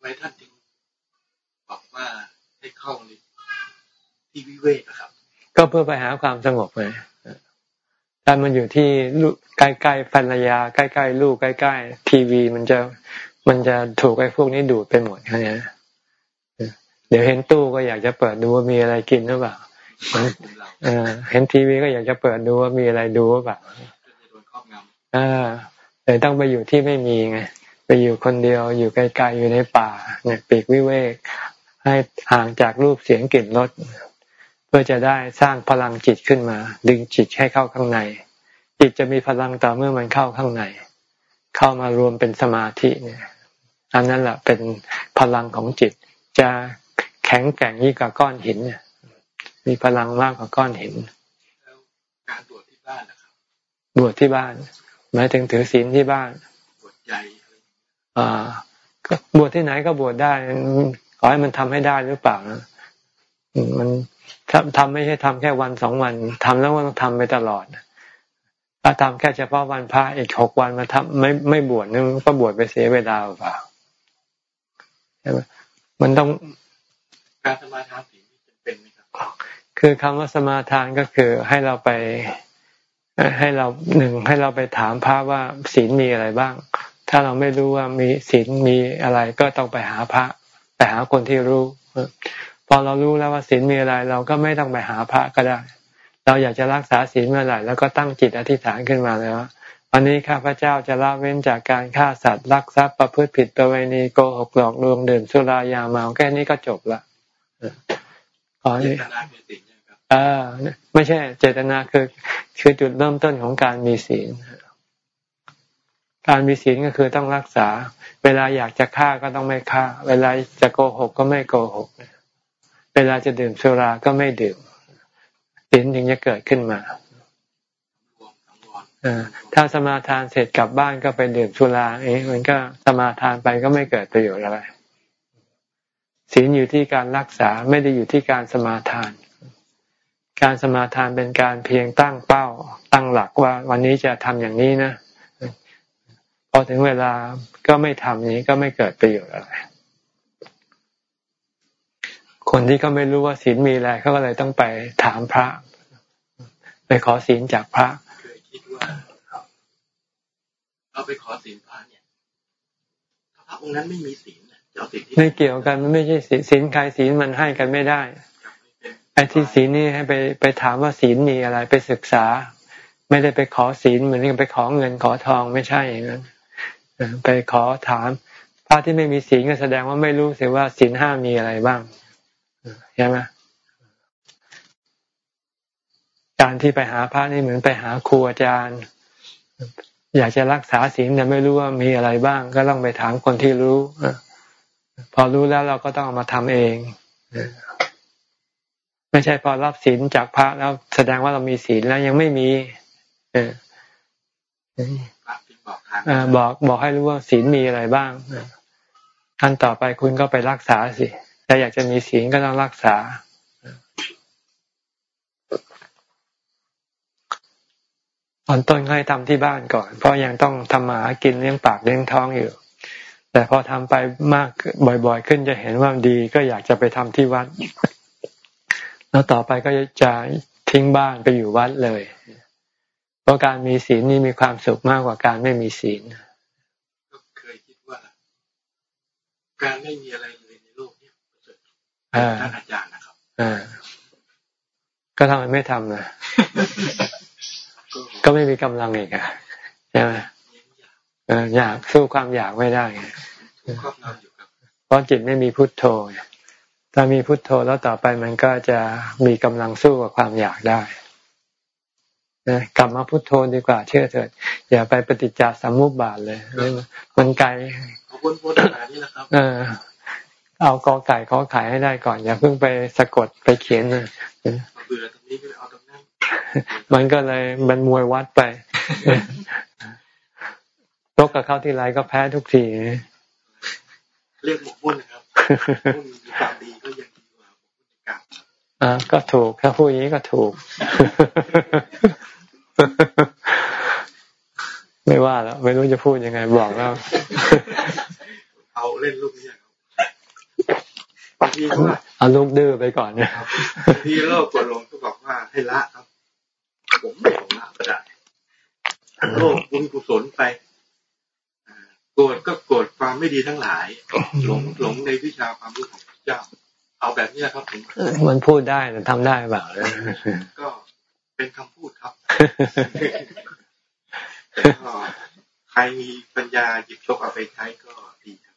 Speaker 5: ไมท่านจึงบอกว่าให้เข้าใน ที่วิเวกครับ
Speaker 1: ก็เพื่อไปหาความสงบไงแต่มันอยู่ที่ลูกใกล้ๆภรรยา ใกล้ๆลูกใกล้ๆทีวี มันจะมันจะถูกไอ้พวกนี้ดูดไปหมดนะเดี๋ยวเห็นตู้ก็อยากจะเปิดดูว่ามีอะไรกินหรือเปล่าเห็นทีวีก็อยากจะเปิดดูว่ามีอะไรดูหรือเปล่าอ่าเลยต้องไปอยู่ที่ไม่มีไงไปอยู่คนเดียวอยู่ไกลๆอยู่ในป่าเนี่ยปีกวิเวกให้ห่างจากรูปเสียงกลิ่นรส เพื่อจะได้สร้างพลังจิตขึ้นมา ดึงจิตให้เข้าข้างใน จิตจะมีพลังต่อเมื่อมันเข้าข้างใน เข้ามารวมเป็นสมาธิเนี่ยอันนั้นแหละเป็นพลังของจิต จะแข็งแกร่งยิ่งกว่าก้อนหินเนี่ยมีพลังมากกว่าก้อนหิน
Speaker 5: การบวชที่บ้านนะครับ
Speaker 1: บวชที่บ้านหมายถึงถือศีลที่บ้าน
Speaker 5: บวชใหญ่
Speaker 1: อ่าก็บวชที่ไหนก็บวชได้ขอให้มันทำให้ได้หรือเปล่านะมัน ทำไม่ใช่ทำแค่วันสองวันทำแล้วต้องทำไปตลอดถ้าทำแค่เฉพาะวันพระอีกหกวันมาทำไม่ไม่บวชนึงก็บวชไปเสียเวลาเปล่าใช่ไหมมันต้อง
Speaker 5: การสมาทานศีลเป็นไหมครับ
Speaker 1: คือคำว่าสมาทานก็คือให้เราไปให้เราหนึ่งให้เราไปถามพระว่าศีลมีอะไรบ้าง ถ้าเราไม่รู้ว่ามีศีลมีอะไรก็ต้องไปหาพระ ไปหาคนที่รู้ พอเรารู้แล้วว่าศีลมีอะไร เราก็ไม่ต้องไปหาพระก็ได้ เราอยากจะรักษาศีลเมื่อไหร่แล้วก็ตั้งจิตอธิษฐานขึ้นมาเลยว่าวันนี้ข้าพเจ้าจะละเว้นจากการฆ่าสัตว์รักทรัพย์ประพฤติผิดประเวณีโกหกหลอกลวงดื่มสุรายาเมาแค่นี้ก็จบละ
Speaker 5: ขอนี้
Speaker 1: อ่าไม่ใช่ เจตนาคือคือจุดเริ่มต้นของการมีศีลการมีศีลก็คือต้องรักษา เวลาอยากจะฆ่าก็ต้องไม่ฆ่า เวลาจะโกหกก็ไม่โกหกเเวลาจะดื่มสุราก็ไม่ดื่มศีลถึงจะเกิดขึ้นมาถ้าสมาทานเสร็จกลับบ้านก็ไปดื่มสุราเองมันก็สมาทานไปก็ไม่เกิดประโยชน์อะไรศีลอยู่ที่การรักษาไม่ได้อยู่ที่การสมาทาน การสมาทานเป็นการเพียงตั้งเป้า ตั้งหลักว่า วันนี้จะทำอย่างนี้นะพอถึงเวลาก็ไม่ทำนี้ก็ไม่เกิดประโยชน์อะไร คนที่เขาไม่รู้ว่าศีลมีอะไรเขาก็เลยต้องไปถามพระ ไปขอศีลจากพระ
Speaker 5: เคยคิดว่าเราไปขอศีลพระเนี่ยพระองค์นั้นไม่มีศีลจะเอาศีลที่
Speaker 1: ไม่เกี่ยวกันมันไม่ใช่ศีลใครศีลมันให้กันไม่ได้อ้ที่ศีลนี่ให้ไปไปถามว่าศีลมีอะไรไปศึกษา ไม่ได้ไปขอศีลเหมือนกับไปขอเงินขอทองไม่ใช่อย่างนั้นเออไปขอถามพระที่ไม่มีศีลก็แสดงว่าไม่รู้สิว่าศีลห้ามีอะไรบ้างเออ ใช่ไหมการที่ไปหาพระนี่เหมือนไปหาครูอาจารย์ อยากจะรักษาศีลแต่ไม่รู้ว่ามีอะไรบ้าง ก็ต้องไปถามคนที่รู้พอรู้แล้วเราก็ต้องเอามาทำเองไม่ใช่พอรับศีลจากพระแล้วแสดงว่าเรามีศีลแล้วยังไม่มีเออ
Speaker 5: บอก
Speaker 1: บอกให้รู้ว่าศีลมีอะไรบ้างเออขั้นต่อไปคุณก็ไปรักษาสิ ถ้าอยากจะมีศีลก็ต้องรักษา ตอนต้นให้ทำที่บ้านก่อน เพราะยังต้องทำมาหากินเลี้ยงปากเลี้ยงท้องอยู่ แต่พอทำไปมากบ่อยๆ ขึ้นจะเห็นว่าดีก็อยากจะไปทำที่วัด แล้วต่อไปก็จะทิ้งบ้านไปอยู่วัดเลย เพราะการมีศีลนี่มีความสุขมากกว่าการไม่มีศีล
Speaker 5: ก็เคยคิดว่า การไม่มีอะไร ท่านอาจารย์นะครับ
Speaker 1: อ่าก็ทำไมไม่ทำล่ะ
Speaker 5: ก็
Speaker 1: ก็ไม่มีกำลังอีกอะใช่ไหม
Speaker 5: เน้นอยาก
Speaker 1: เอออยากสู้ความอยากไม่ได้ไง
Speaker 5: ถูกครอบงำอยู่ครับ
Speaker 1: เพราะจิตไม่มีพุทโธไงถ้ามีพุทโธแล้วต่อไปมันก็จะมีกำลังสู้กับความอยากได้นะกลับมาพุทโธดีกว่าเชื่อเถิด อย่าไปปฏิจจสมุปบาทเลย มันไกล
Speaker 5: เขาพ้นพ้นขนาดนี้นะครับ
Speaker 1: เออเอากอไก่ขอไข่ให้ได้ก่อน อย่าเพิ่งไปสะกดไปเขียนนะ
Speaker 5: มาเบื่อตรงนี้ก็เลยเอาตรงนั้น
Speaker 1: มันก็เลยมันมวยวัดไปรบกับเขาที่ไรก็แพ้ทุกที
Speaker 5: เรียกหมกมุ่นนะครับมุ่นมีความดีก็ยังดีกว่าหมกมุ่นในกรรม
Speaker 1: อ่าก็ถูกถ้าพูดอย่างนี้ก็ถูก ไม่ว่าแล้วไม่รู้จะพูดยังไงบอกแล้ว
Speaker 5: เอาเล่นลูกนี้ครั บบางทีว่า
Speaker 1: เอาลูกดื้อไปก่อนเนี่ย
Speaker 5: บางทีโลกกดลงก็บอกว่าให้ละครับ ผมไม่ของละก็ได้โลกบุญกุศลไปอ่าโกรธก็โกรธความไม่ดีทั้งหลาย หลงหลงในวิชาความรู้ของพระเจ้า เอาแบบนี้นะครับผม
Speaker 1: มันพูดได้แต่ทำได้เปล่า
Speaker 5: ก็เป็นคำพูดครับก็ใครมีปัญญาหยิบยกเอาไปใช้ก็ดีครับ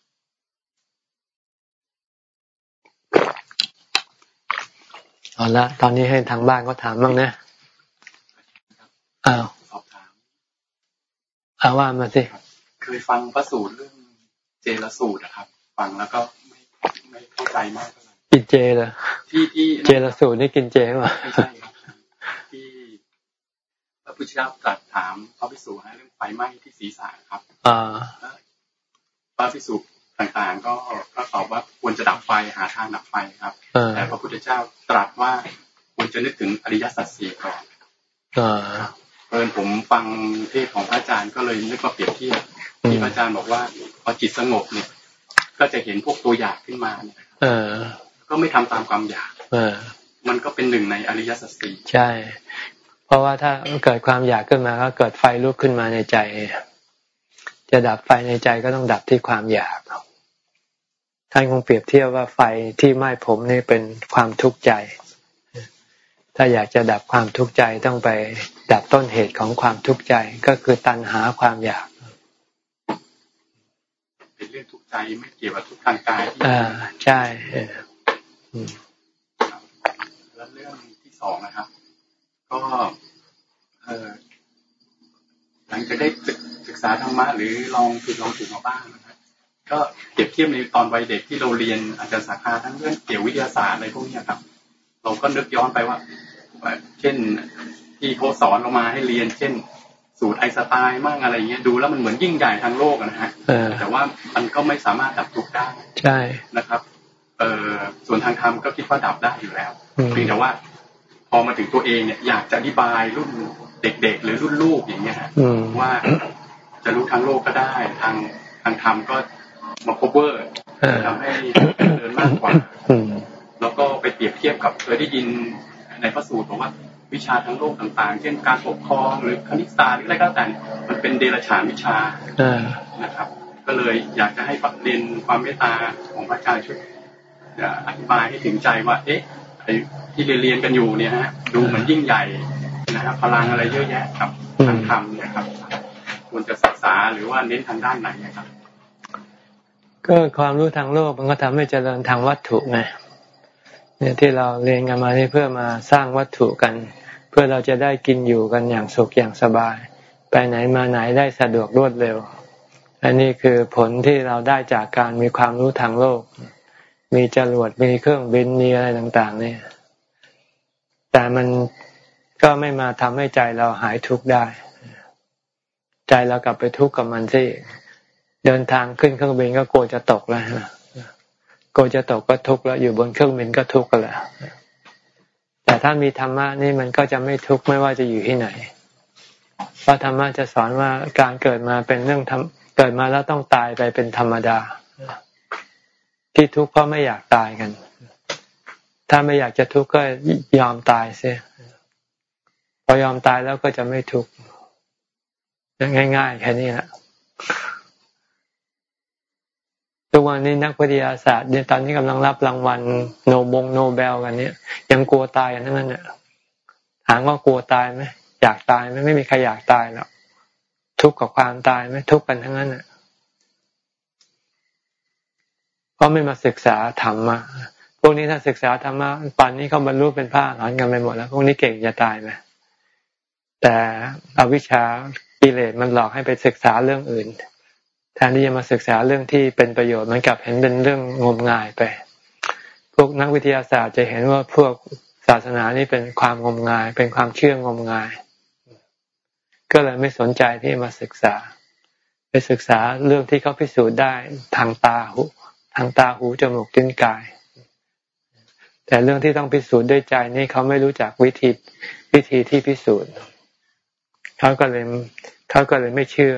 Speaker 1: เอาละตอนนี้ให้ทางบ้านก็ถามบ้างนะอ้าว
Speaker 6: สอบถาม
Speaker 1: เอาว่ามาสิ
Speaker 6: เคยฟังพระสูตรเรื่องเจรสูตรนะครับ ฟังแล้วก็ไม่ไม่เข้าใจมากเท่าไหร่
Speaker 1: กินเจเหรอ
Speaker 6: ที่ที่
Speaker 1: เจรสูตรนี่กินเจป่ะ
Speaker 6: ไม่ใช่ครับที่พระพุทธเจ้าตรัสถามพระภิกษุนะเรื่องไฟไหม้ที่ศีรษะครับ
Speaker 1: อ่า
Speaker 6: แล้วพระภิกษุ ต่างๆ ก็ก็ตอบว่าควรจะดับไฟหาทางดับไฟครับ
Speaker 1: อ่า
Speaker 6: แต่พระพุทธเจ้าตรัสว่าควรจะนึกถึงอริยสัจสี่ก่อน
Speaker 1: อ่า
Speaker 6: เพิ่นผมฟังเทศของพระอาจารย์ก็เลยนึกมาเปรียบเทียบ
Speaker 1: อืม
Speaker 6: ที่พระอาจารย์บอกว่าพอจิตสงบเนี่ย ก็จะเห็นพวกตัวอยากขึ้นมาเนี่ย
Speaker 1: เออ
Speaker 6: ก็ไม่ทำตามความอยาก
Speaker 1: เออ
Speaker 6: มันก็เป็นหนึ่งในอริยสัจสี่
Speaker 1: ใช่ เพราะว่าถ้าเกิดความอยากขึ้นมาก็เกิดไฟลุกขึ้นมาในใจ จะดับไฟในใจก็ต้องดับที่ความอยาก ท่านคงเปรียบเทียบว่าไฟที่ไหม้ผมนี่เป็นความทุกข์ใจ ถ้าอยากจะดับความทุกข์ใจต้องไปดับต้นเหตุของความทุกข์ใจก็คือตัณหาความอยาก
Speaker 6: เป็นเรื่องทุกข์ใจไม่เกี่ยวกับทุกข์ทางกายที่
Speaker 1: อ่าใช่เอออืม
Speaker 6: แล้วเรื่องที่สองนะครับ ก็เออหลังจากได้ศึกศึกษาธรรมะหรือลองผิดลองถูกมาบ้างนะครับ ก็เปรียบเทียบในตอนวัยเด็กที่เราเรียนอาจารย์สาขาทั้งเรื่องเกี่ยววิทยาศาสตร์อะไรพวกเนี้ยครับ เราก็นึกย้อนไปว่าเช่นที่เขาสอนเรามาให้เรียน เช่น สูตรไอน์สไตล์มั่งอะไรเงี้ยดูแล้วมันเหมือนยิ่งใหญ่ทางโลกอะนะฮะ
Speaker 1: เออ
Speaker 6: แต่ว่ามันก็ไม่สามารถดับทุกข์ได้
Speaker 1: ใช่
Speaker 6: นะครับเอ่อส่วนทางธรรมก็คิดว่าดับได้อยู่แล้ว
Speaker 1: อืม
Speaker 6: เพียงแต่ว่า พอมาถึงตัวเองเนี่ยอยากจะอธิบายรุ่นเด็กๆ หรือรุ่นลูกอย่างเงี้ยฮะ
Speaker 1: อืม
Speaker 6: ว่าจะรู้ทางโลกก็ได้ ทางทางธรรมก็ มา cover
Speaker 1: เออ
Speaker 6: ทำให้เดินมากกว่า
Speaker 1: อืม
Speaker 6: แล้วก็ไปเปรียบเทียบกับเคยได้ยินในพระสูตรบอกว่าวิชาทั้งโลกต่างๆ เช่นการปกครองหรือคณิตศาสตร์หรืออะไรก็แล้วแต่มันเป็นเดรัจฉานวิชา
Speaker 1: เออ
Speaker 6: นะครับ ก็เลยอยากจะให้เรียนความเมตตาของพระอาจารย์ช่วยอธิบายให้ถึงใจว่า เอ๊ะที่เรียนกันอยู่เนี่ยฮะดูเหมือนยิ่งใหญ่นะครับพลังอะไรเยอะแยะครับทางธรรมเนี่ยครับควรจะศึกษาหรือว่าเน้นทางด้านไหนนะครับ
Speaker 1: ก็ความรู้ทางโลกมันก็ทำให้เจริญทางวัตถุไงเนี่ยที่เราเรียนกันมานี่เพื่อมาสร้างวัตถุกัน เพื่อเราจะได้กินอยู่กันอย่างสุขอย่างสบาย ไปไหนมาไหนได้สะดวกรวดเร็ว อันนี้คือผลที่เราได้จากการมีความรู้ทางโลก มีจรวดมีเครื่องบินมีอะไรต่างๆเนี่ยแต่มันก็ไม่มาทำให้ใจเราหายทุกข์ได้ ใจเรากลับไปทุกข์กับมันสิ เดินทางขึ้นเครื่องบินก็กลัวจะตกแล้วกลัวจะตกก็ทุกข์แล้ว อยู่บนเครื่องบินก็ทุกข์กันแล้วแต่ถ้ามีธรรมะนี่มันก็จะไม่ทุกข์ไม่ว่าจะอยู่ที่ไหน เพราะธรรมะจะสอนว่าการเกิดมาเป็นเรื่องทำเกิดมาแล้วต้องตายไปเป็นธรรมดา ที่ทุกข์เพราะไม่อยากตายกัน ถ้าไม่อยากจะทุกข์ก็ยอมตายเสียพอยอมตายแล้วก็จะไม่ทุกข์ง่ายๆแค่นี้แหละ ทุกวันนี้นักวิทยาศาสตร์เนี่ยตอนนี้กำลังรับรางวัลโนบงโนเบลกันเนี่ย ยังกลัวตายกันทั้งนั้นเนี่ยถามว่ากลัวตายไหมอยากตายไหมไม่มีใครอยากตายหรอกทุกข์กับความตายไหมทุกข์กันทั้งนั้นเนี่ยเพราะไม่มาศึกษาธรรมมาพวกนี้ถ้าศึกษาธรรมะป่านนี้เขาบรรลุเป็นพระอรหันต์กันไปหมดแล้วพวกนี้เก่งจะตายไหมแต่อวิชชากิเลสมันหลอกให้ไปศึกษาเรื่องอื่น แทนที่จะมาศึกษาเรื่องที่เป็นประโยชน์มันกลับเห็นเป็นเรื่องงมงายไป พวกนักวิทยาศาสตร์จะเห็นว่าพวกศาสนานี่เป็นความงมงาย เป็นความเชื่องมงาย ก็เลยไม่สนใจที่มาศึกษา ไปศึกษาเรื่องที่เขาพิสูจน์ได้ทางตาหูทางตาหูจมูกลิ้นกาย แต่เรื่องที่ต้องพิสูจน์ด้วยใจนี่เขาไม่รู้จักวิธีวิธีที่พิสูจน์เขาก็เลยเขาก็เลยไม่เชื่อ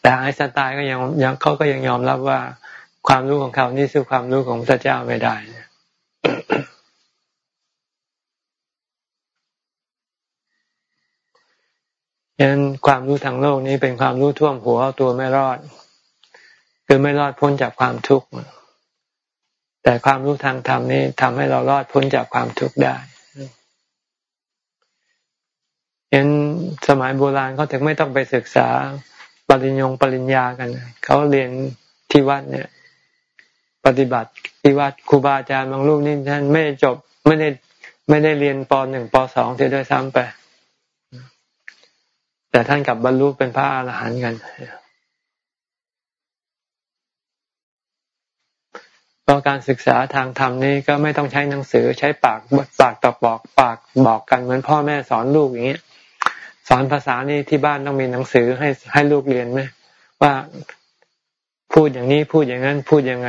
Speaker 1: แต่ไอสไตล์ก็ยังยังเขาก็ยังยอมรับว่าความรู้ของเขานี่สู้ความรู้ของพระเจ้าไม่ได้ยันความรู้ทางโลกนี้เป็นความรู้ท่วมหัวเอาตัวไม่รอด คือไม่รอดพ้นจากความทุกข์แต่ความรู้ทางธรรมนี้ทำให้เรารอดพ้นจากความทุกข์ได้ยันสมัยโบราณเขาถึงไม่ต้องไปศึกษา ปริญญงปริญญากันเขาเรียนที่วัดเนี่ย ปฏิบัติที่วัดครูบาอาจารย์บางรูปนี่ท่านไม่จบไม่ได้ไม่ได้เรียนปหนึ่งปสองเสียด้วยซ้ำไป แต่ท่านกลับบรรลุเป็นพระอรหันต์กันเพราะการศึกษาทางธรรมนี่ก็ไม่ต้องใช้หนังสือใช้ปากปากต่อปากปากบอกกันเหมือนพ่อแม่สอนลูกอย่างเงี้ย สอนภาษานี่ที่บ้านต้องมีหนังสือให้ให้ลูกเรียนไหมว่าพูดอย่างนี้พูดอย่างนั้นพูดยังไง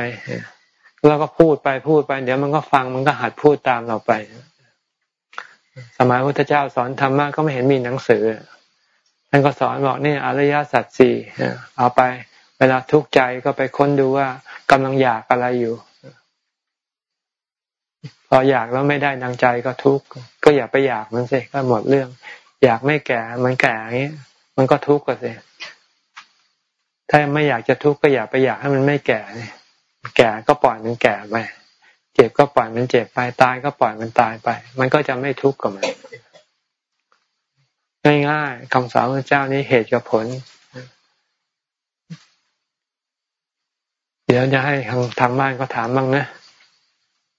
Speaker 1: แล้วก็พูดไปพูดไป เดี๋ยวมันก็ฟังมันก็หัดพูดตามเราไป สมัยพุทธเจ้าสอนธรรมะก็ไม่เห็นมีหนังสือท่านก็สอนบอกนี่อริยสัจสี่เอาไป เวลาทุกข์ใจก็ไปค้นดูว่ากำลังอยากอะไรอยู่ พออยากแล้วไม่ได้ดังใจก็ทุกข์ก็อย่าไปอยากมันสิก็หมดเรื่อง อยากไม่แก่มันแก่อย่างนี้มันก็ทุกข์ก็สิถ้าไม่อยากจะทุกข์ก็อย่าไปอยากให้มันไม่แก่เนี่ยแก่ก็ปล่อยมันแก่ไปเจ็บก็ปล่อยมันเจ็บไปตายก็ปล่อยมันตายไป มันก็จะไม่ทุกข์กับมันง่ายๆคำสอนพระเจ้านี้เหตุกับผล เดี๋ยวจะให้ทางทางบ้านก็ถามบ้างนะ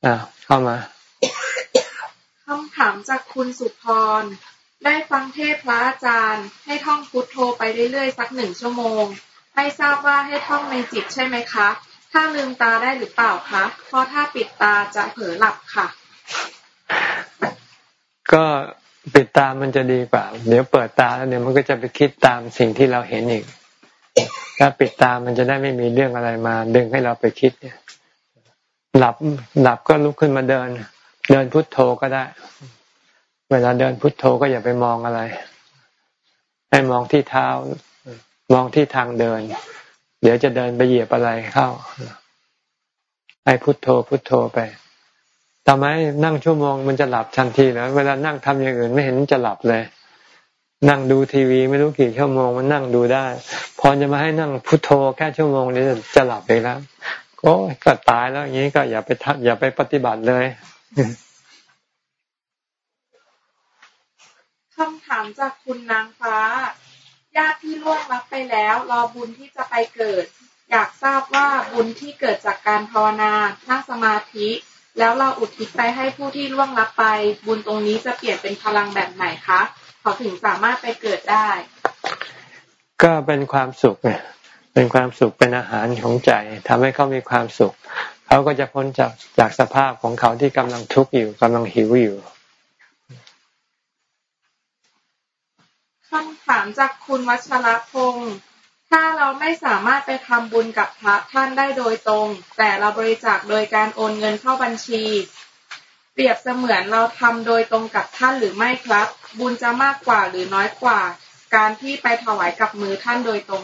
Speaker 1: อ่าเข้ามา
Speaker 7: คำถามจากคุณสุพร ได้ฟังเทศพระอาจารย์ ให้ท่องพุทโธไปเรื่อยๆ สักหนึ่งชั่วโมงไม่ทราบว่าให้ท่องในจิตใช่ไหมคะ ถ้าลืมตาได้หรือเปล่าคะ เพราะถ้าปิดตาจะเผลอหลับค่ะ
Speaker 1: ก็ปิดตามันจะดีกว่า เดี๋ยวเปิดตาแล้วเดี๋ยวมันก็จะไปคิดตามสิ่งที่เราเห็นอีก ถ้าปิดตามันจะได้ไม่มีเรื่องอะไรมา ดึงให้เราไปคิดเนี่ย หลับหลับก็ลุกขึ้นมาเดิน เดินพุทโธก็ได้ เวลาเดินพุทโธก็อย่าไปมองอะไร ให้มองที่เท้า มองที่ทางเดิน เดี๋ยวจะเดินไปเหยียบอะไรเข้า ให้พุทโธพุทโธไปทำไมนั่งชั่วโมงมันจะหลับทันทีแล้วเวลานั่งทำอย่างอื่นไม่เห็นจะหลับเลย นั่งดูทีวีไม่รู้กี่ชั่วโมงมันนั่งดูได้ พอจะมาให้นั่งพุทโธแค่ชั่วโมงนี้จะหลับไปแล้วก็ก็ตายแล้วอย่างนี้ก็อย่าไปทำอย่าไปปฏิบัติเลย
Speaker 7: คำถามจากคุณนางฟ้า ญาติที่ล่วงลับไปแล้ว รอบุญที่จะไปเกิด อยากทราบว่าบุญที่เกิดจากการภาวนานั่งสมาธิ แล้วเราอุทิศไปให้ผู้ที่ล่วงลับไป บุญตรงนี้จะเปลี่ยนเป็นพลังแบบไหนคะเขาถึงสามารถไปเกิดได้
Speaker 1: ก็เป็นความสุขเนี่ยเป็นความสุขเป็นอาหารของใจทำให้เขามีความสุข เขาก็จะพ้นจากจากสภาพของเขาที่กำลังทุกข์อยู่กำลังหิวอยู่
Speaker 7: คำถามจากคุณวัชรพงศ์ถ้าเราไม่สามารถไปทำบุญกับพระท่านได้โดยตรง แต่เราบริจาคโดยการโอนเงินเข้าบัญชี เปรียบเสมือนเราทำโดยตรงกับท่านหรือไม่ครับ บุญจะมากกว่าหรือน้อยกว่า การที่ไปถวายกับมือท่านโดยตรง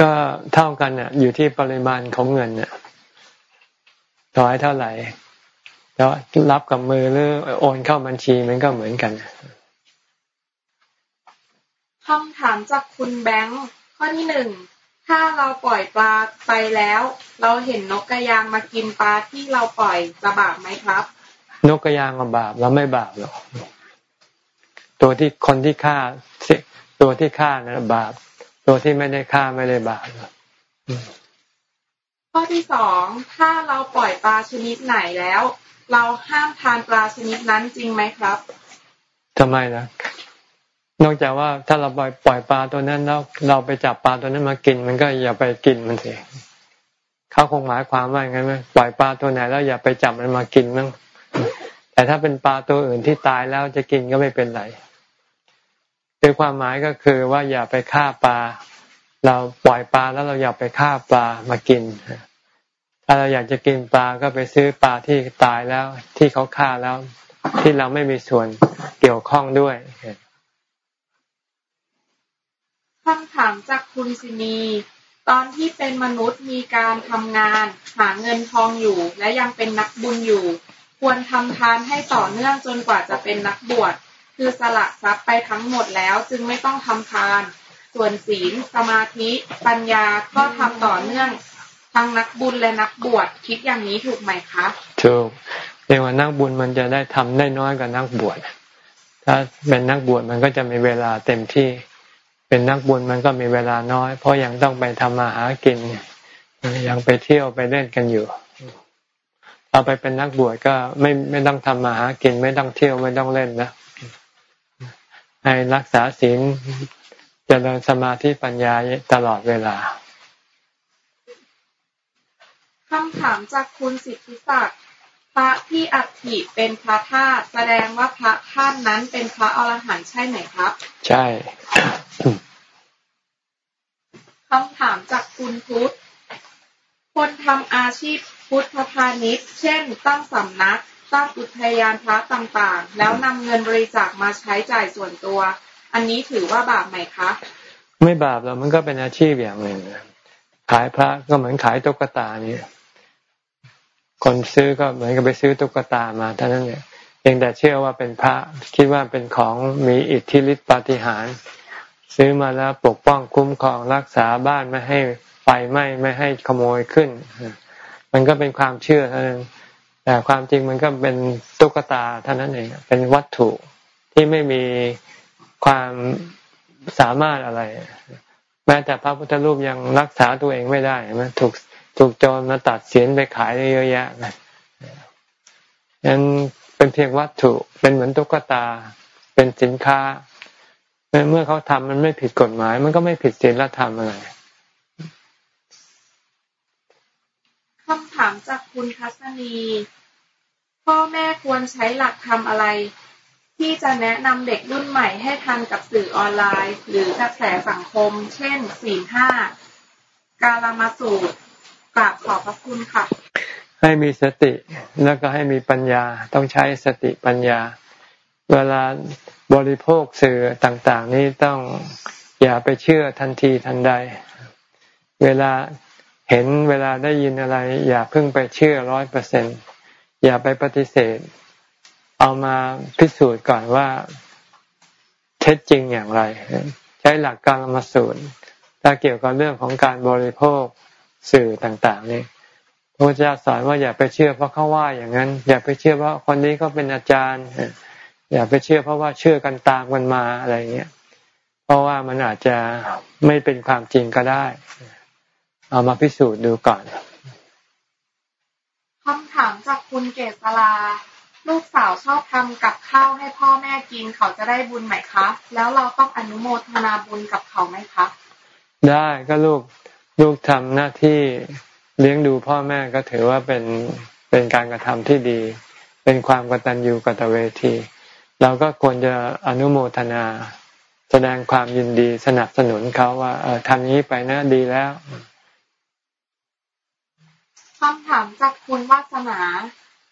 Speaker 1: ก็เท่ากันเนี่ยอยู่ที่ปริมาณของเงินเนี่ยถวายเท่าไหร่แล้วรับกับมือหรือโอนเข้าบัญชีมันก็เหมือนกัน
Speaker 7: คำถามจากคุณแบงค์ข้อที่หนึ่งถ้าเราปล่อยปลาไปแล้ว เราเห็นนกกระยางมากินปลาที่เราปล่อยจะบาปไหมครับ
Speaker 1: นกกระยางบาปเราไม่บาปหรอกตัวที่คนที่ฆ่าตัวที่ฆ่านะบาป ตัวที่ไม่ได้ฆ่าไม่ได้บาป
Speaker 7: ข้อที่สองถ้าเราปล่อยปลาชนิดไหนแล้ว เราห้ามทานปลาชนิดนั้นจริงไหมครับ
Speaker 1: ทำไมนะ นอกจากว่าถ้าเราปล่อยปล่อยปลาตัวนั้นแล้วเราไปจับปลาตัวนั้นมากิน มันก็อย่าไปกินมันเสิเขาคงหมายความว่าอย่างนั้นไหมปล่อยปลาตัวไหนแล้วอย่าไปจับมันมากินมั้งแต่ถ้าเป็นปลาตัวอื่นที่ตายแล้วจะกินก็ไม่เป็นไรโดยความหมายก็คือว่าอย่าไปฆ่าปลา เราปล่อยปลาแล้วเราอย่าไปฆ่าปลามากิน ถ้าเราอยากจะกินปลาก็ไปซื้อปลาที่ตายแล้วที่เขาฆ่าแล้ว ที่เราไม่มีส่วนเกี่ยวข้องด้วย
Speaker 7: คำถามจากคุณสินี ตอนที่เป็นมนุษย์มีการทำงาน หาเงินทองอยู่ และยังเป็นนักบุญอยู่ ควรทำทานให้ต่อเนื่องจนกว่าจะเป็นนักบวช คือสละทรัพย์ไปทั้งหมดแล้วจึงไม่ต้องทำทาน ส่วนศีล สมาธิ ปัญญาก็ทำต่อเนื่องทั้งนักบุญและนักบวชคิดอย่างนี้ถูกไหมคะ
Speaker 1: ถูกเรียกว่านักบุญมันจะได้ทำได้น้อยกว่านักบวชถ้าเป็นนักบวชมันก็จะมีเวลาเต็มที่ เป็นนักบุญมันก็มีเวลาน้อย เพราะยังต้องไปทำมาหากิน ยังไปเที่ยวไปเล่นกันอยู่เอาไปเป็นนักบวชก็ไม่ไม่ต้องทำมาหากิน ไม่ต้องเที่ยวไม่ต้องเล่นนะให้รักษาศีลเจริญสมาธิปัญญาตลอดเวลา
Speaker 7: คำถามจากคุณสิทธิศักดิ์ พระที่อัฐิเป็นพระธาตุแสดงว่าพระท่านนั้นเป็นพระอรหันต์ใช่ไหมครับ
Speaker 1: ใช่
Speaker 7: คำถามจากคุณพุทธ คนทำอาชีพพุทธพาณิชย์ เช่น ตั้งสำนัก ตั้งอุทยานพระต่างๆ แล้วนำเงินบริจาคมาใช้จ่ายส่วนตัว อันนี้ถือว่าบาปไหมคะ
Speaker 1: ไม่บาปหรอกมันก็เป็นอาชีพอย่างหนึ่งขายพระก็เหมือนขายตุ๊กตาเนี่ย คนซื้อก็เหมือนกับไปซื้อตุ๊กตามาเท่านั้นเนี่ยเองแต่เชื่อว่าเป็นพระคิดว่าเป็นของมีอิทธิฤทธิปาฏิหาริย์ซื้อมาแล้วปกป้องคุ้มครองรักษาบ้านไม่ให้ไฟไหม้ไม่ให้ขโมยขึ้น มันก็เป็นความเชื่อเท่านั้นแต่ความจริงมันก็เป็นตุ๊กตาเท่านั้นเองเป็นวัตถุที่ไม่มีความสามารถอะไร แม้แต่พระพุทธรูปยังรักษาตัวเองไม่ได้ไหมถูก ถูกโจรมาตัดเสียนไปขายเยอะแยะนะนั้นเป็นเพียงวัตถุเป็นเหมือนตุ๊กตา เป็นสินค้าเมื่อเขาทำมันไม่ผิดกฎหมาย มันก็ไม่ผิดศีลธรรมอะไร
Speaker 7: คำถามจากคุณคัสนีพ่อแม่ควรใช้หลักธรรมอะไร ที่จะแนะนำเด็กรุ่นใหม่ให้ทันกับสื่อออนไลน์ หรือกระแสสังคม เช่นสี่ห้าการามาสูตร กราบขอบพระคุณค่ะ
Speaker 1: ให้มีสติแล้วก็ให้มีปัญญาต้องใช้สติปัญญา เวลาบริโภคสื่อต่างๆ นี้ต้องอย่าไปเชื่อทันทีทันใด เวลาเห็นเวลาได้ยินอะไร อย่าเพิ่งไปเชื่อร้อยเปอร์เซ็นอย่าไปปฏิเสธ เอามาพิสูจน์ก่อนว่าเท็จจริงอย่างไร ใช้หลักการมาสูตรถ้าเกี่ยวกับเรื่องของการบริโภค สื่อต่างๆนี่พระพุทธเจ้าสอนว่าอย่าไปเชื่อเพราะเขาว่าอย่างนั้น อย่าไปเชื่อเพราะคนนี้เขาเป็นอาจารย์ อย่าไปเชื่อเพราะว่าเชื่อกันตามกันมาอะไรเงี้ยเพราะว่ามันอาจจะไม่เป็นความจริงก็ได้ เอามาพิสูจน์ดูก่อน
Speaker 7: คำถามจากคุณเกษลาลูกสาวชอบทำกับข้าวให้พ่อแม่กินเขาจะได้บุญไหมคะ แล้วเราต้องอนุโมทนาบุญกับเขาไหมคะ
Speaker 1: ได้ก็ลูก ลูกทำหน้าที่เลี้ยงดูพ่อแม่ก็ถือว่าเป็นเป็นการกระทำที่ดี เป็นความกตัญญูกตเวที เราก็ควรจะอนุโมทนา แสดงความยินดีสนับสนุนเขาว่าเออทำนี้ไปนะดีแล้ว
Speaker 7: คำถามจากคุณวาสนา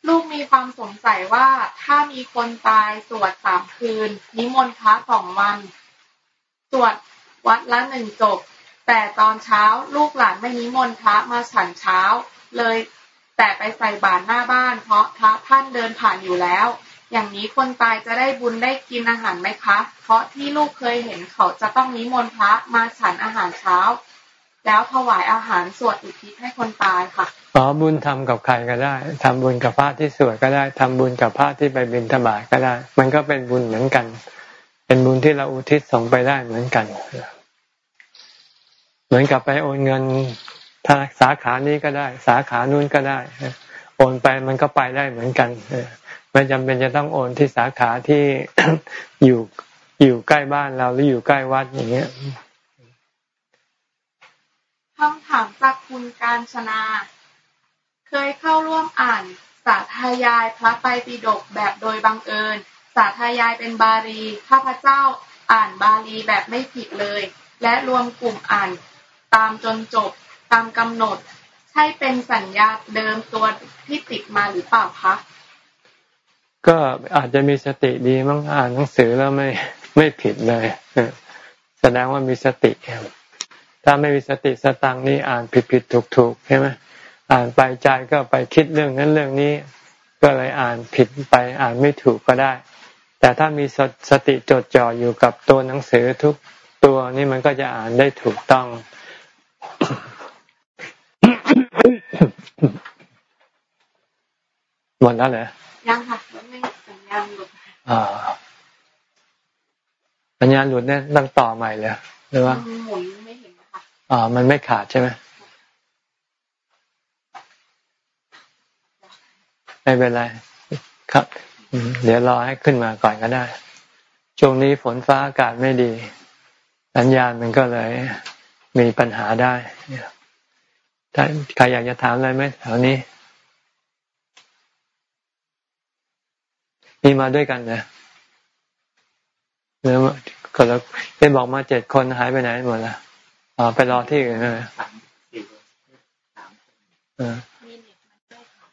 Speaker 7: ลูกมีความสงสัยว่าถ้ามีคนตายสวดสามคืน นิมนต์พระสองวัน สวดวัดละหนึ่งจบ แต่ตอนเช้าลูกหลานไม่นิมนต์พระมาฉันเช้า เลย แต่ไปใส่บาตรหน้าบ้าน เพราะพระท่านเดินผ่านอยู่แล้ว อย่างนี้คนตายจะได้บุญได้กินอาหารไหมคะ เพราะที่ลูกเคยเห็นเขาจะต้องนิมนต์พระมาฉันอาหารเช้า แล้วถวายอาหารสวดอุทิศให้คนตายค่ะ
Speaker 1: อ๋อบุญทำกับใครก็ได้ทำบุญกับพระที่สวดก็ได้ทำบุญกับพระที่ไปบิณฑบาตก็ได้ มันก็เป็นบุญเหมือนกัน เป็นบุญที่เราอุทิศส่งไปได้เหมือนกัน เหมือนกับไปโอนเงินถ้าสาขานี้ก็ได้ สาขานู้นก็ได้ โอนไปมันก็ไปได้เหมือนกันไม่จำเป็นจะต้องโอนที่สาขาที่อยู่อยู่ใกล้บ้านเราหรืออยู่ใกล้วัดอย่างเงี้ย
Speaker 7: คำถามจากคุณการชนา เคยเข้าร่วมอ่านสาธยายพระไตรปิฎกแบบโดยบังเอิญ สาธยายเป็นบาลีข้าพเจ้าอ่านบาลีแบบไม่ผิดเลย และรวมกลุ่มอ่าน ตามจนจบตามกำหนด ใช่เป็นสัญญาเดิมตัวที่ติดมาหรือเปล่าคะ
Speaker 1: ก็อาจจะมีสติดีมั้งอ่านหนังสือแล้วไม่ไม่ผิดเลยแสดงว่ามีสติถ้าไม่มีสติสตังนี่อ่านผิดผิดถูกถูกใช่ไหมอ่านไปใจก็ไปคิดเรื่องนั้นเรื่องนี้ ก็เลยอ่านผิดไปอ่านไม่ถูกก็ได้ แต่ถ้ามีสสติจดจ่ออยู่กับตัวหนังสือทุกตัวนี่มันก็จะอ่านได้ถูกต้อง หมดแล้วเหรอ
Speaker 7: ยังค่ะไม่สัญญาณหลุด
Speaker 1: อ่าสัญญาณหลุดเนี่ยต้องต่อใหม่เลยหรือว่า
Speaker 7: หมุนไม่เห็นค่ะ
Speaker 1: อ่ามันไม่ขาดใช่ไหมไม่เป็นไรครับเดี๋ยวรอให้ขึ้นมาก่อนก็ได้ ช่วงนี้ฝนฟ้าอากาศไม่ดี สัญญาณมันก็เลยมีปัญหาได้ถ้าใครอยากจะถามอะไรไหมแถวนี้ มีมาด้วยกันนะเนื้อก็แล้วได้บอกมาเจ็ดคนหายไปไหนหมดละอ๋อไปรอที่อื่นเลย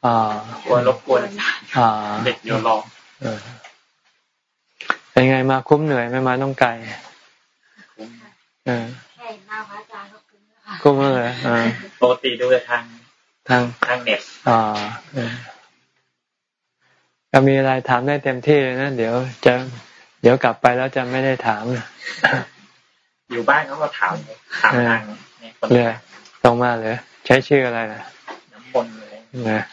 Speaker 1: อ่ากลัว
Speaker 3: รบกวนเด็กโยรอ
Speaker 1: เป็นไงมาคุ้มเหนื่อยไม่มาต้องไกล
Speaker 4: เออใช่มาพระอาจารย์
Speaker 1: ก็เมื่อ
Speaker 3: ปกติดูทาง
Speaker 1: ทาง
Speaker 3: ทางเน็ต
Speaker 1: อ่า ก็มีอะไรถามได้เต็มที่เลยนะเดี๋ยวจะเดี๋ยวกลับไปแล้วจะไม่ได้ถาม
Speaker 3: อยู่บ้านเขาก็ถามถามทาง
Speaker 1: เลยตรงมาเลยใช้ชื่ออะไรนะ
Speaker 3: น้ำมนเลย
Speaker 1: นะ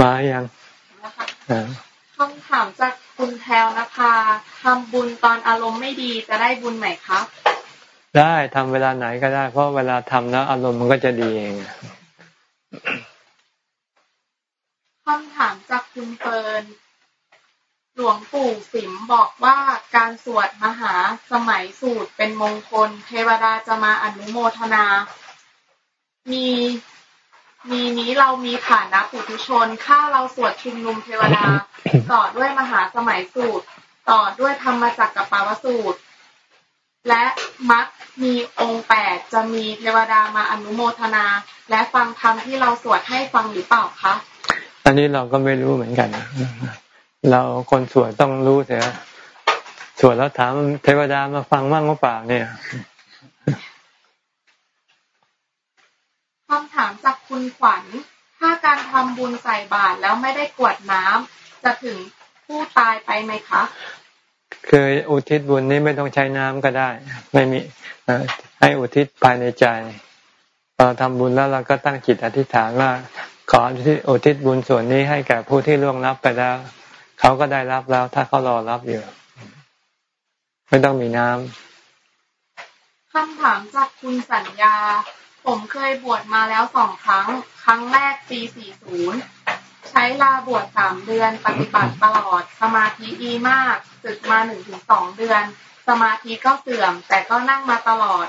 Speaker 1: มายัง
Speaker 7: คำถามจากคุณแพลวนะคะทำบุญตอนอารมณ์ไม่ดีจะได้บุญไหมคะ
Speaker 1: ได้ทำเวลาไหนก็ได้ เพราะเวลาทำแล้วอารมณ์มันก็จะดีเอง
Speaker 7: คำถามจากคุณเฟิร์นหลวงปู่สิมบอกว่าการสวดมหาสมัยสูตรเป็นมงคล เทวดาจะมาอนุโมทนา มีมีนี้เรามีฐานะปุถุชน ข้าเราสวดชุมนุมเทวดา ต่อด้วยมหาสมัยสูตร ต่อด้วยธรรมจักรกับปาวสูตร และมักมีองค์แปดจะมีเทวดามาอนุโมทนา และฟังธรรมที่เราสวดให้ฟังหรือเปล่าคะ
Speaker 1: อันนี้เราก็ไม่รู้เหมือนกัน เราคนสวดต้องรู้เสียสวดแล้วถามเทวดามาฟังบ้างหรือเปล่าเนี่ย
Speaker 7: คำถามจากคุณขวัญ ถ้าการทำบุญใส่บาตรแล้วไม่ได้กวดน้ำจะถึงผู้ตายไปไหมคะ
Speaker 1: คืออุทิศบุญนี้ไม่ต้องใช้น้ำก็ได้ ไม่มีไอให้อุทิศภายในใจเราทำบุญแล้วเราก็ตั้งจิตอธิษฐานว่า ขออุทิศบุญส่วนนี้ให้แก่ผู้ที่ล่วงลับไปแล้ว เขาก็ได้รับแล้ว ถ้าเขารอรับอยู่ ไม่ต้องมีน้ำ
Speaker 7: คำถามจากคุณสัญญา ผมเคยบวชมาแล้วสองครั้ง ครั้งแรกปี 40 ใช้ลาบวชสามเดือน ปฏิบัติตลอด สมาธิดีมากศึกมาหนึ่งถึงสองเดือน สมาธิก็เสื่อม แต่ก็นั่งมาตลอด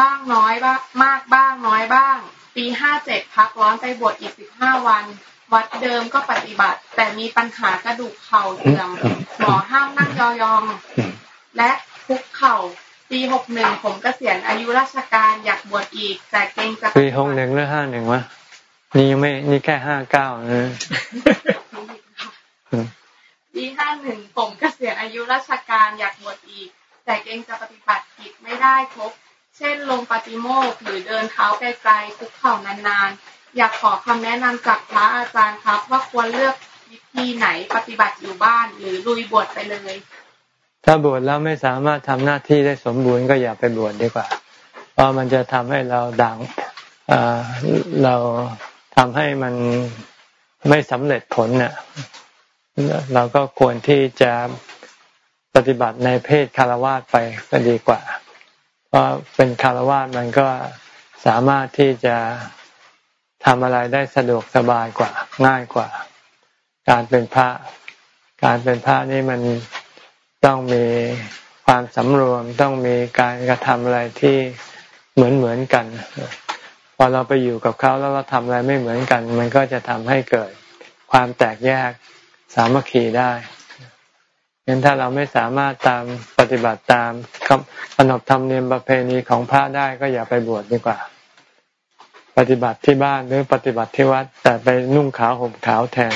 Speaker 7: บ้างน้อยบ้างมากบ้างน้อยบ้าง ปีห้าเจ็ดพักร้อนไปบวชอีกสิบห้าวัน วัดเดิมก็ปฏิบัติ แต่มีปัญหากระดูกเข่าเสื่อมหมอห้ามนั่งยองๆและคุกเข่าปีหกหนึ่งผมกเกษียณอายุราชการอยากบวชอีก แต่เกรงจะ
Speaker 1: ปีหกหนึ่งหรือห้าหนึ่งวะนี่ยังไม่นี่แค่ห้าเก้านะ
Speaker 7: ปีห้าหนึ่งผมกเกษียณอายุราชการอยากบวชอีก แต่เกรงจะปฏิบัติกิจไม่ได้ครบ เช่นลงปฏิโมกหรือเดินเท้าไกลๆคุกเข่านานๆ อยากขอคำแนะนำจากพระอาจารย์ครับ ว่าควรเลือกวิธีไหนปฏิบัติอยู่บ้าน หรือลุยบวชไปเลย
Speaker 1: ถ้าบวชแล้วไม่สามารถทำหน้าที่ได้สมบูรณ์ก็อย่าไปบวชดีกว่า เพราะมันจะทำให้เราดังเราทำให้มันไม่สำเร็จผลเนี่ยเราก็ควรที่จะปฏิบัติในเพศคารวะไปก็ดีกว่า เพราเป็นคารวะมันก็สามารถที่จะทำอะไรได้สะดวกสบายกว่าง่ายกว่า การเป็นพระ การเป็นพระนี่มันต้องมีความสำรวมต้องมีการกระทำอะไรที่เหมือนเหมือนกันพอเราไปอยู่กับเขาแล้วเราทำอะไรไม่เหมือนกัน มันก็จะทำให้เกิดความแตกแยกสามัคคีได้ งั้นถ้าเราไม่สามารถตามปฏิบัติตามขนบธรรมเนียมประเพณีของพระได้ก็อย่าไปบวชดีกว่า ปฏิบัติที่บ้านหรือปฏิบัติที่วัด แต่ไปนุ่งขาวห่มขาวแทน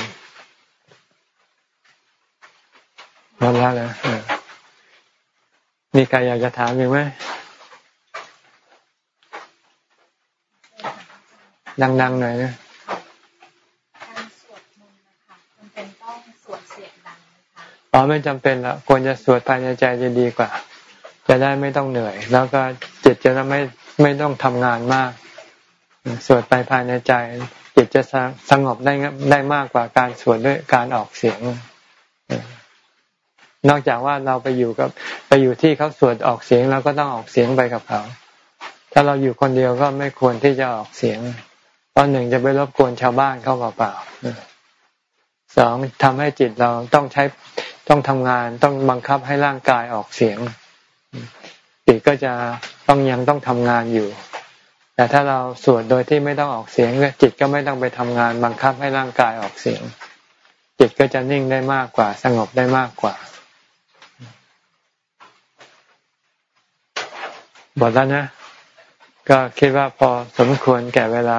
Speaker 1: หมดแล้วนะมีใครอยากจะถามอีกไหมดังๆหน่อยนะ
Speaker 7: การสวดมนต์นะคะมันเป็นต้องสวดเสียงดังนะคะ
Speaker 1: อ๋อไม่จำเป็นละควรจะสวดภายในใจจะดีกว่า จะได้ไม่ต้องเหนื่อย แล้วก็จิตจะไม่ไม่ต้องทำงานมาก สวดไปภายในใจ จิตจะสงบได้ได้มากกว่าการสวดด้วยการออกเสียง นอกจากว่าเราไปอยู่กับ ไปอยู่ที่เขาสวดออกเสียงเราก็ต้องออกเสียงไปกับเขา ถ้าเราอยู่คนเดียวก็ไม่ควรที่จะออกเสียงตอนหนึ่งจะไปรบกวนชาวบ้านเขาเปล่าๆสองทำให้จิตเราต้องใช้ ต้องทำงานต้องบังคับให้ร่างกายออกเสียงจิตก็จะต้องยังต้องทำงานอยู่ แต่ถ้าเราสวดโดยที่ไม่ต้องออกเสียงจิตก็ไม่ต้องไปทำงานบังคับให้ร่างกายออกเสียง จิตก็จะนิ่งได้มากกว่า สงบได้มากกว่าบอกแล้วนะ ก็คิดว่าพอสมควรแก่เวลา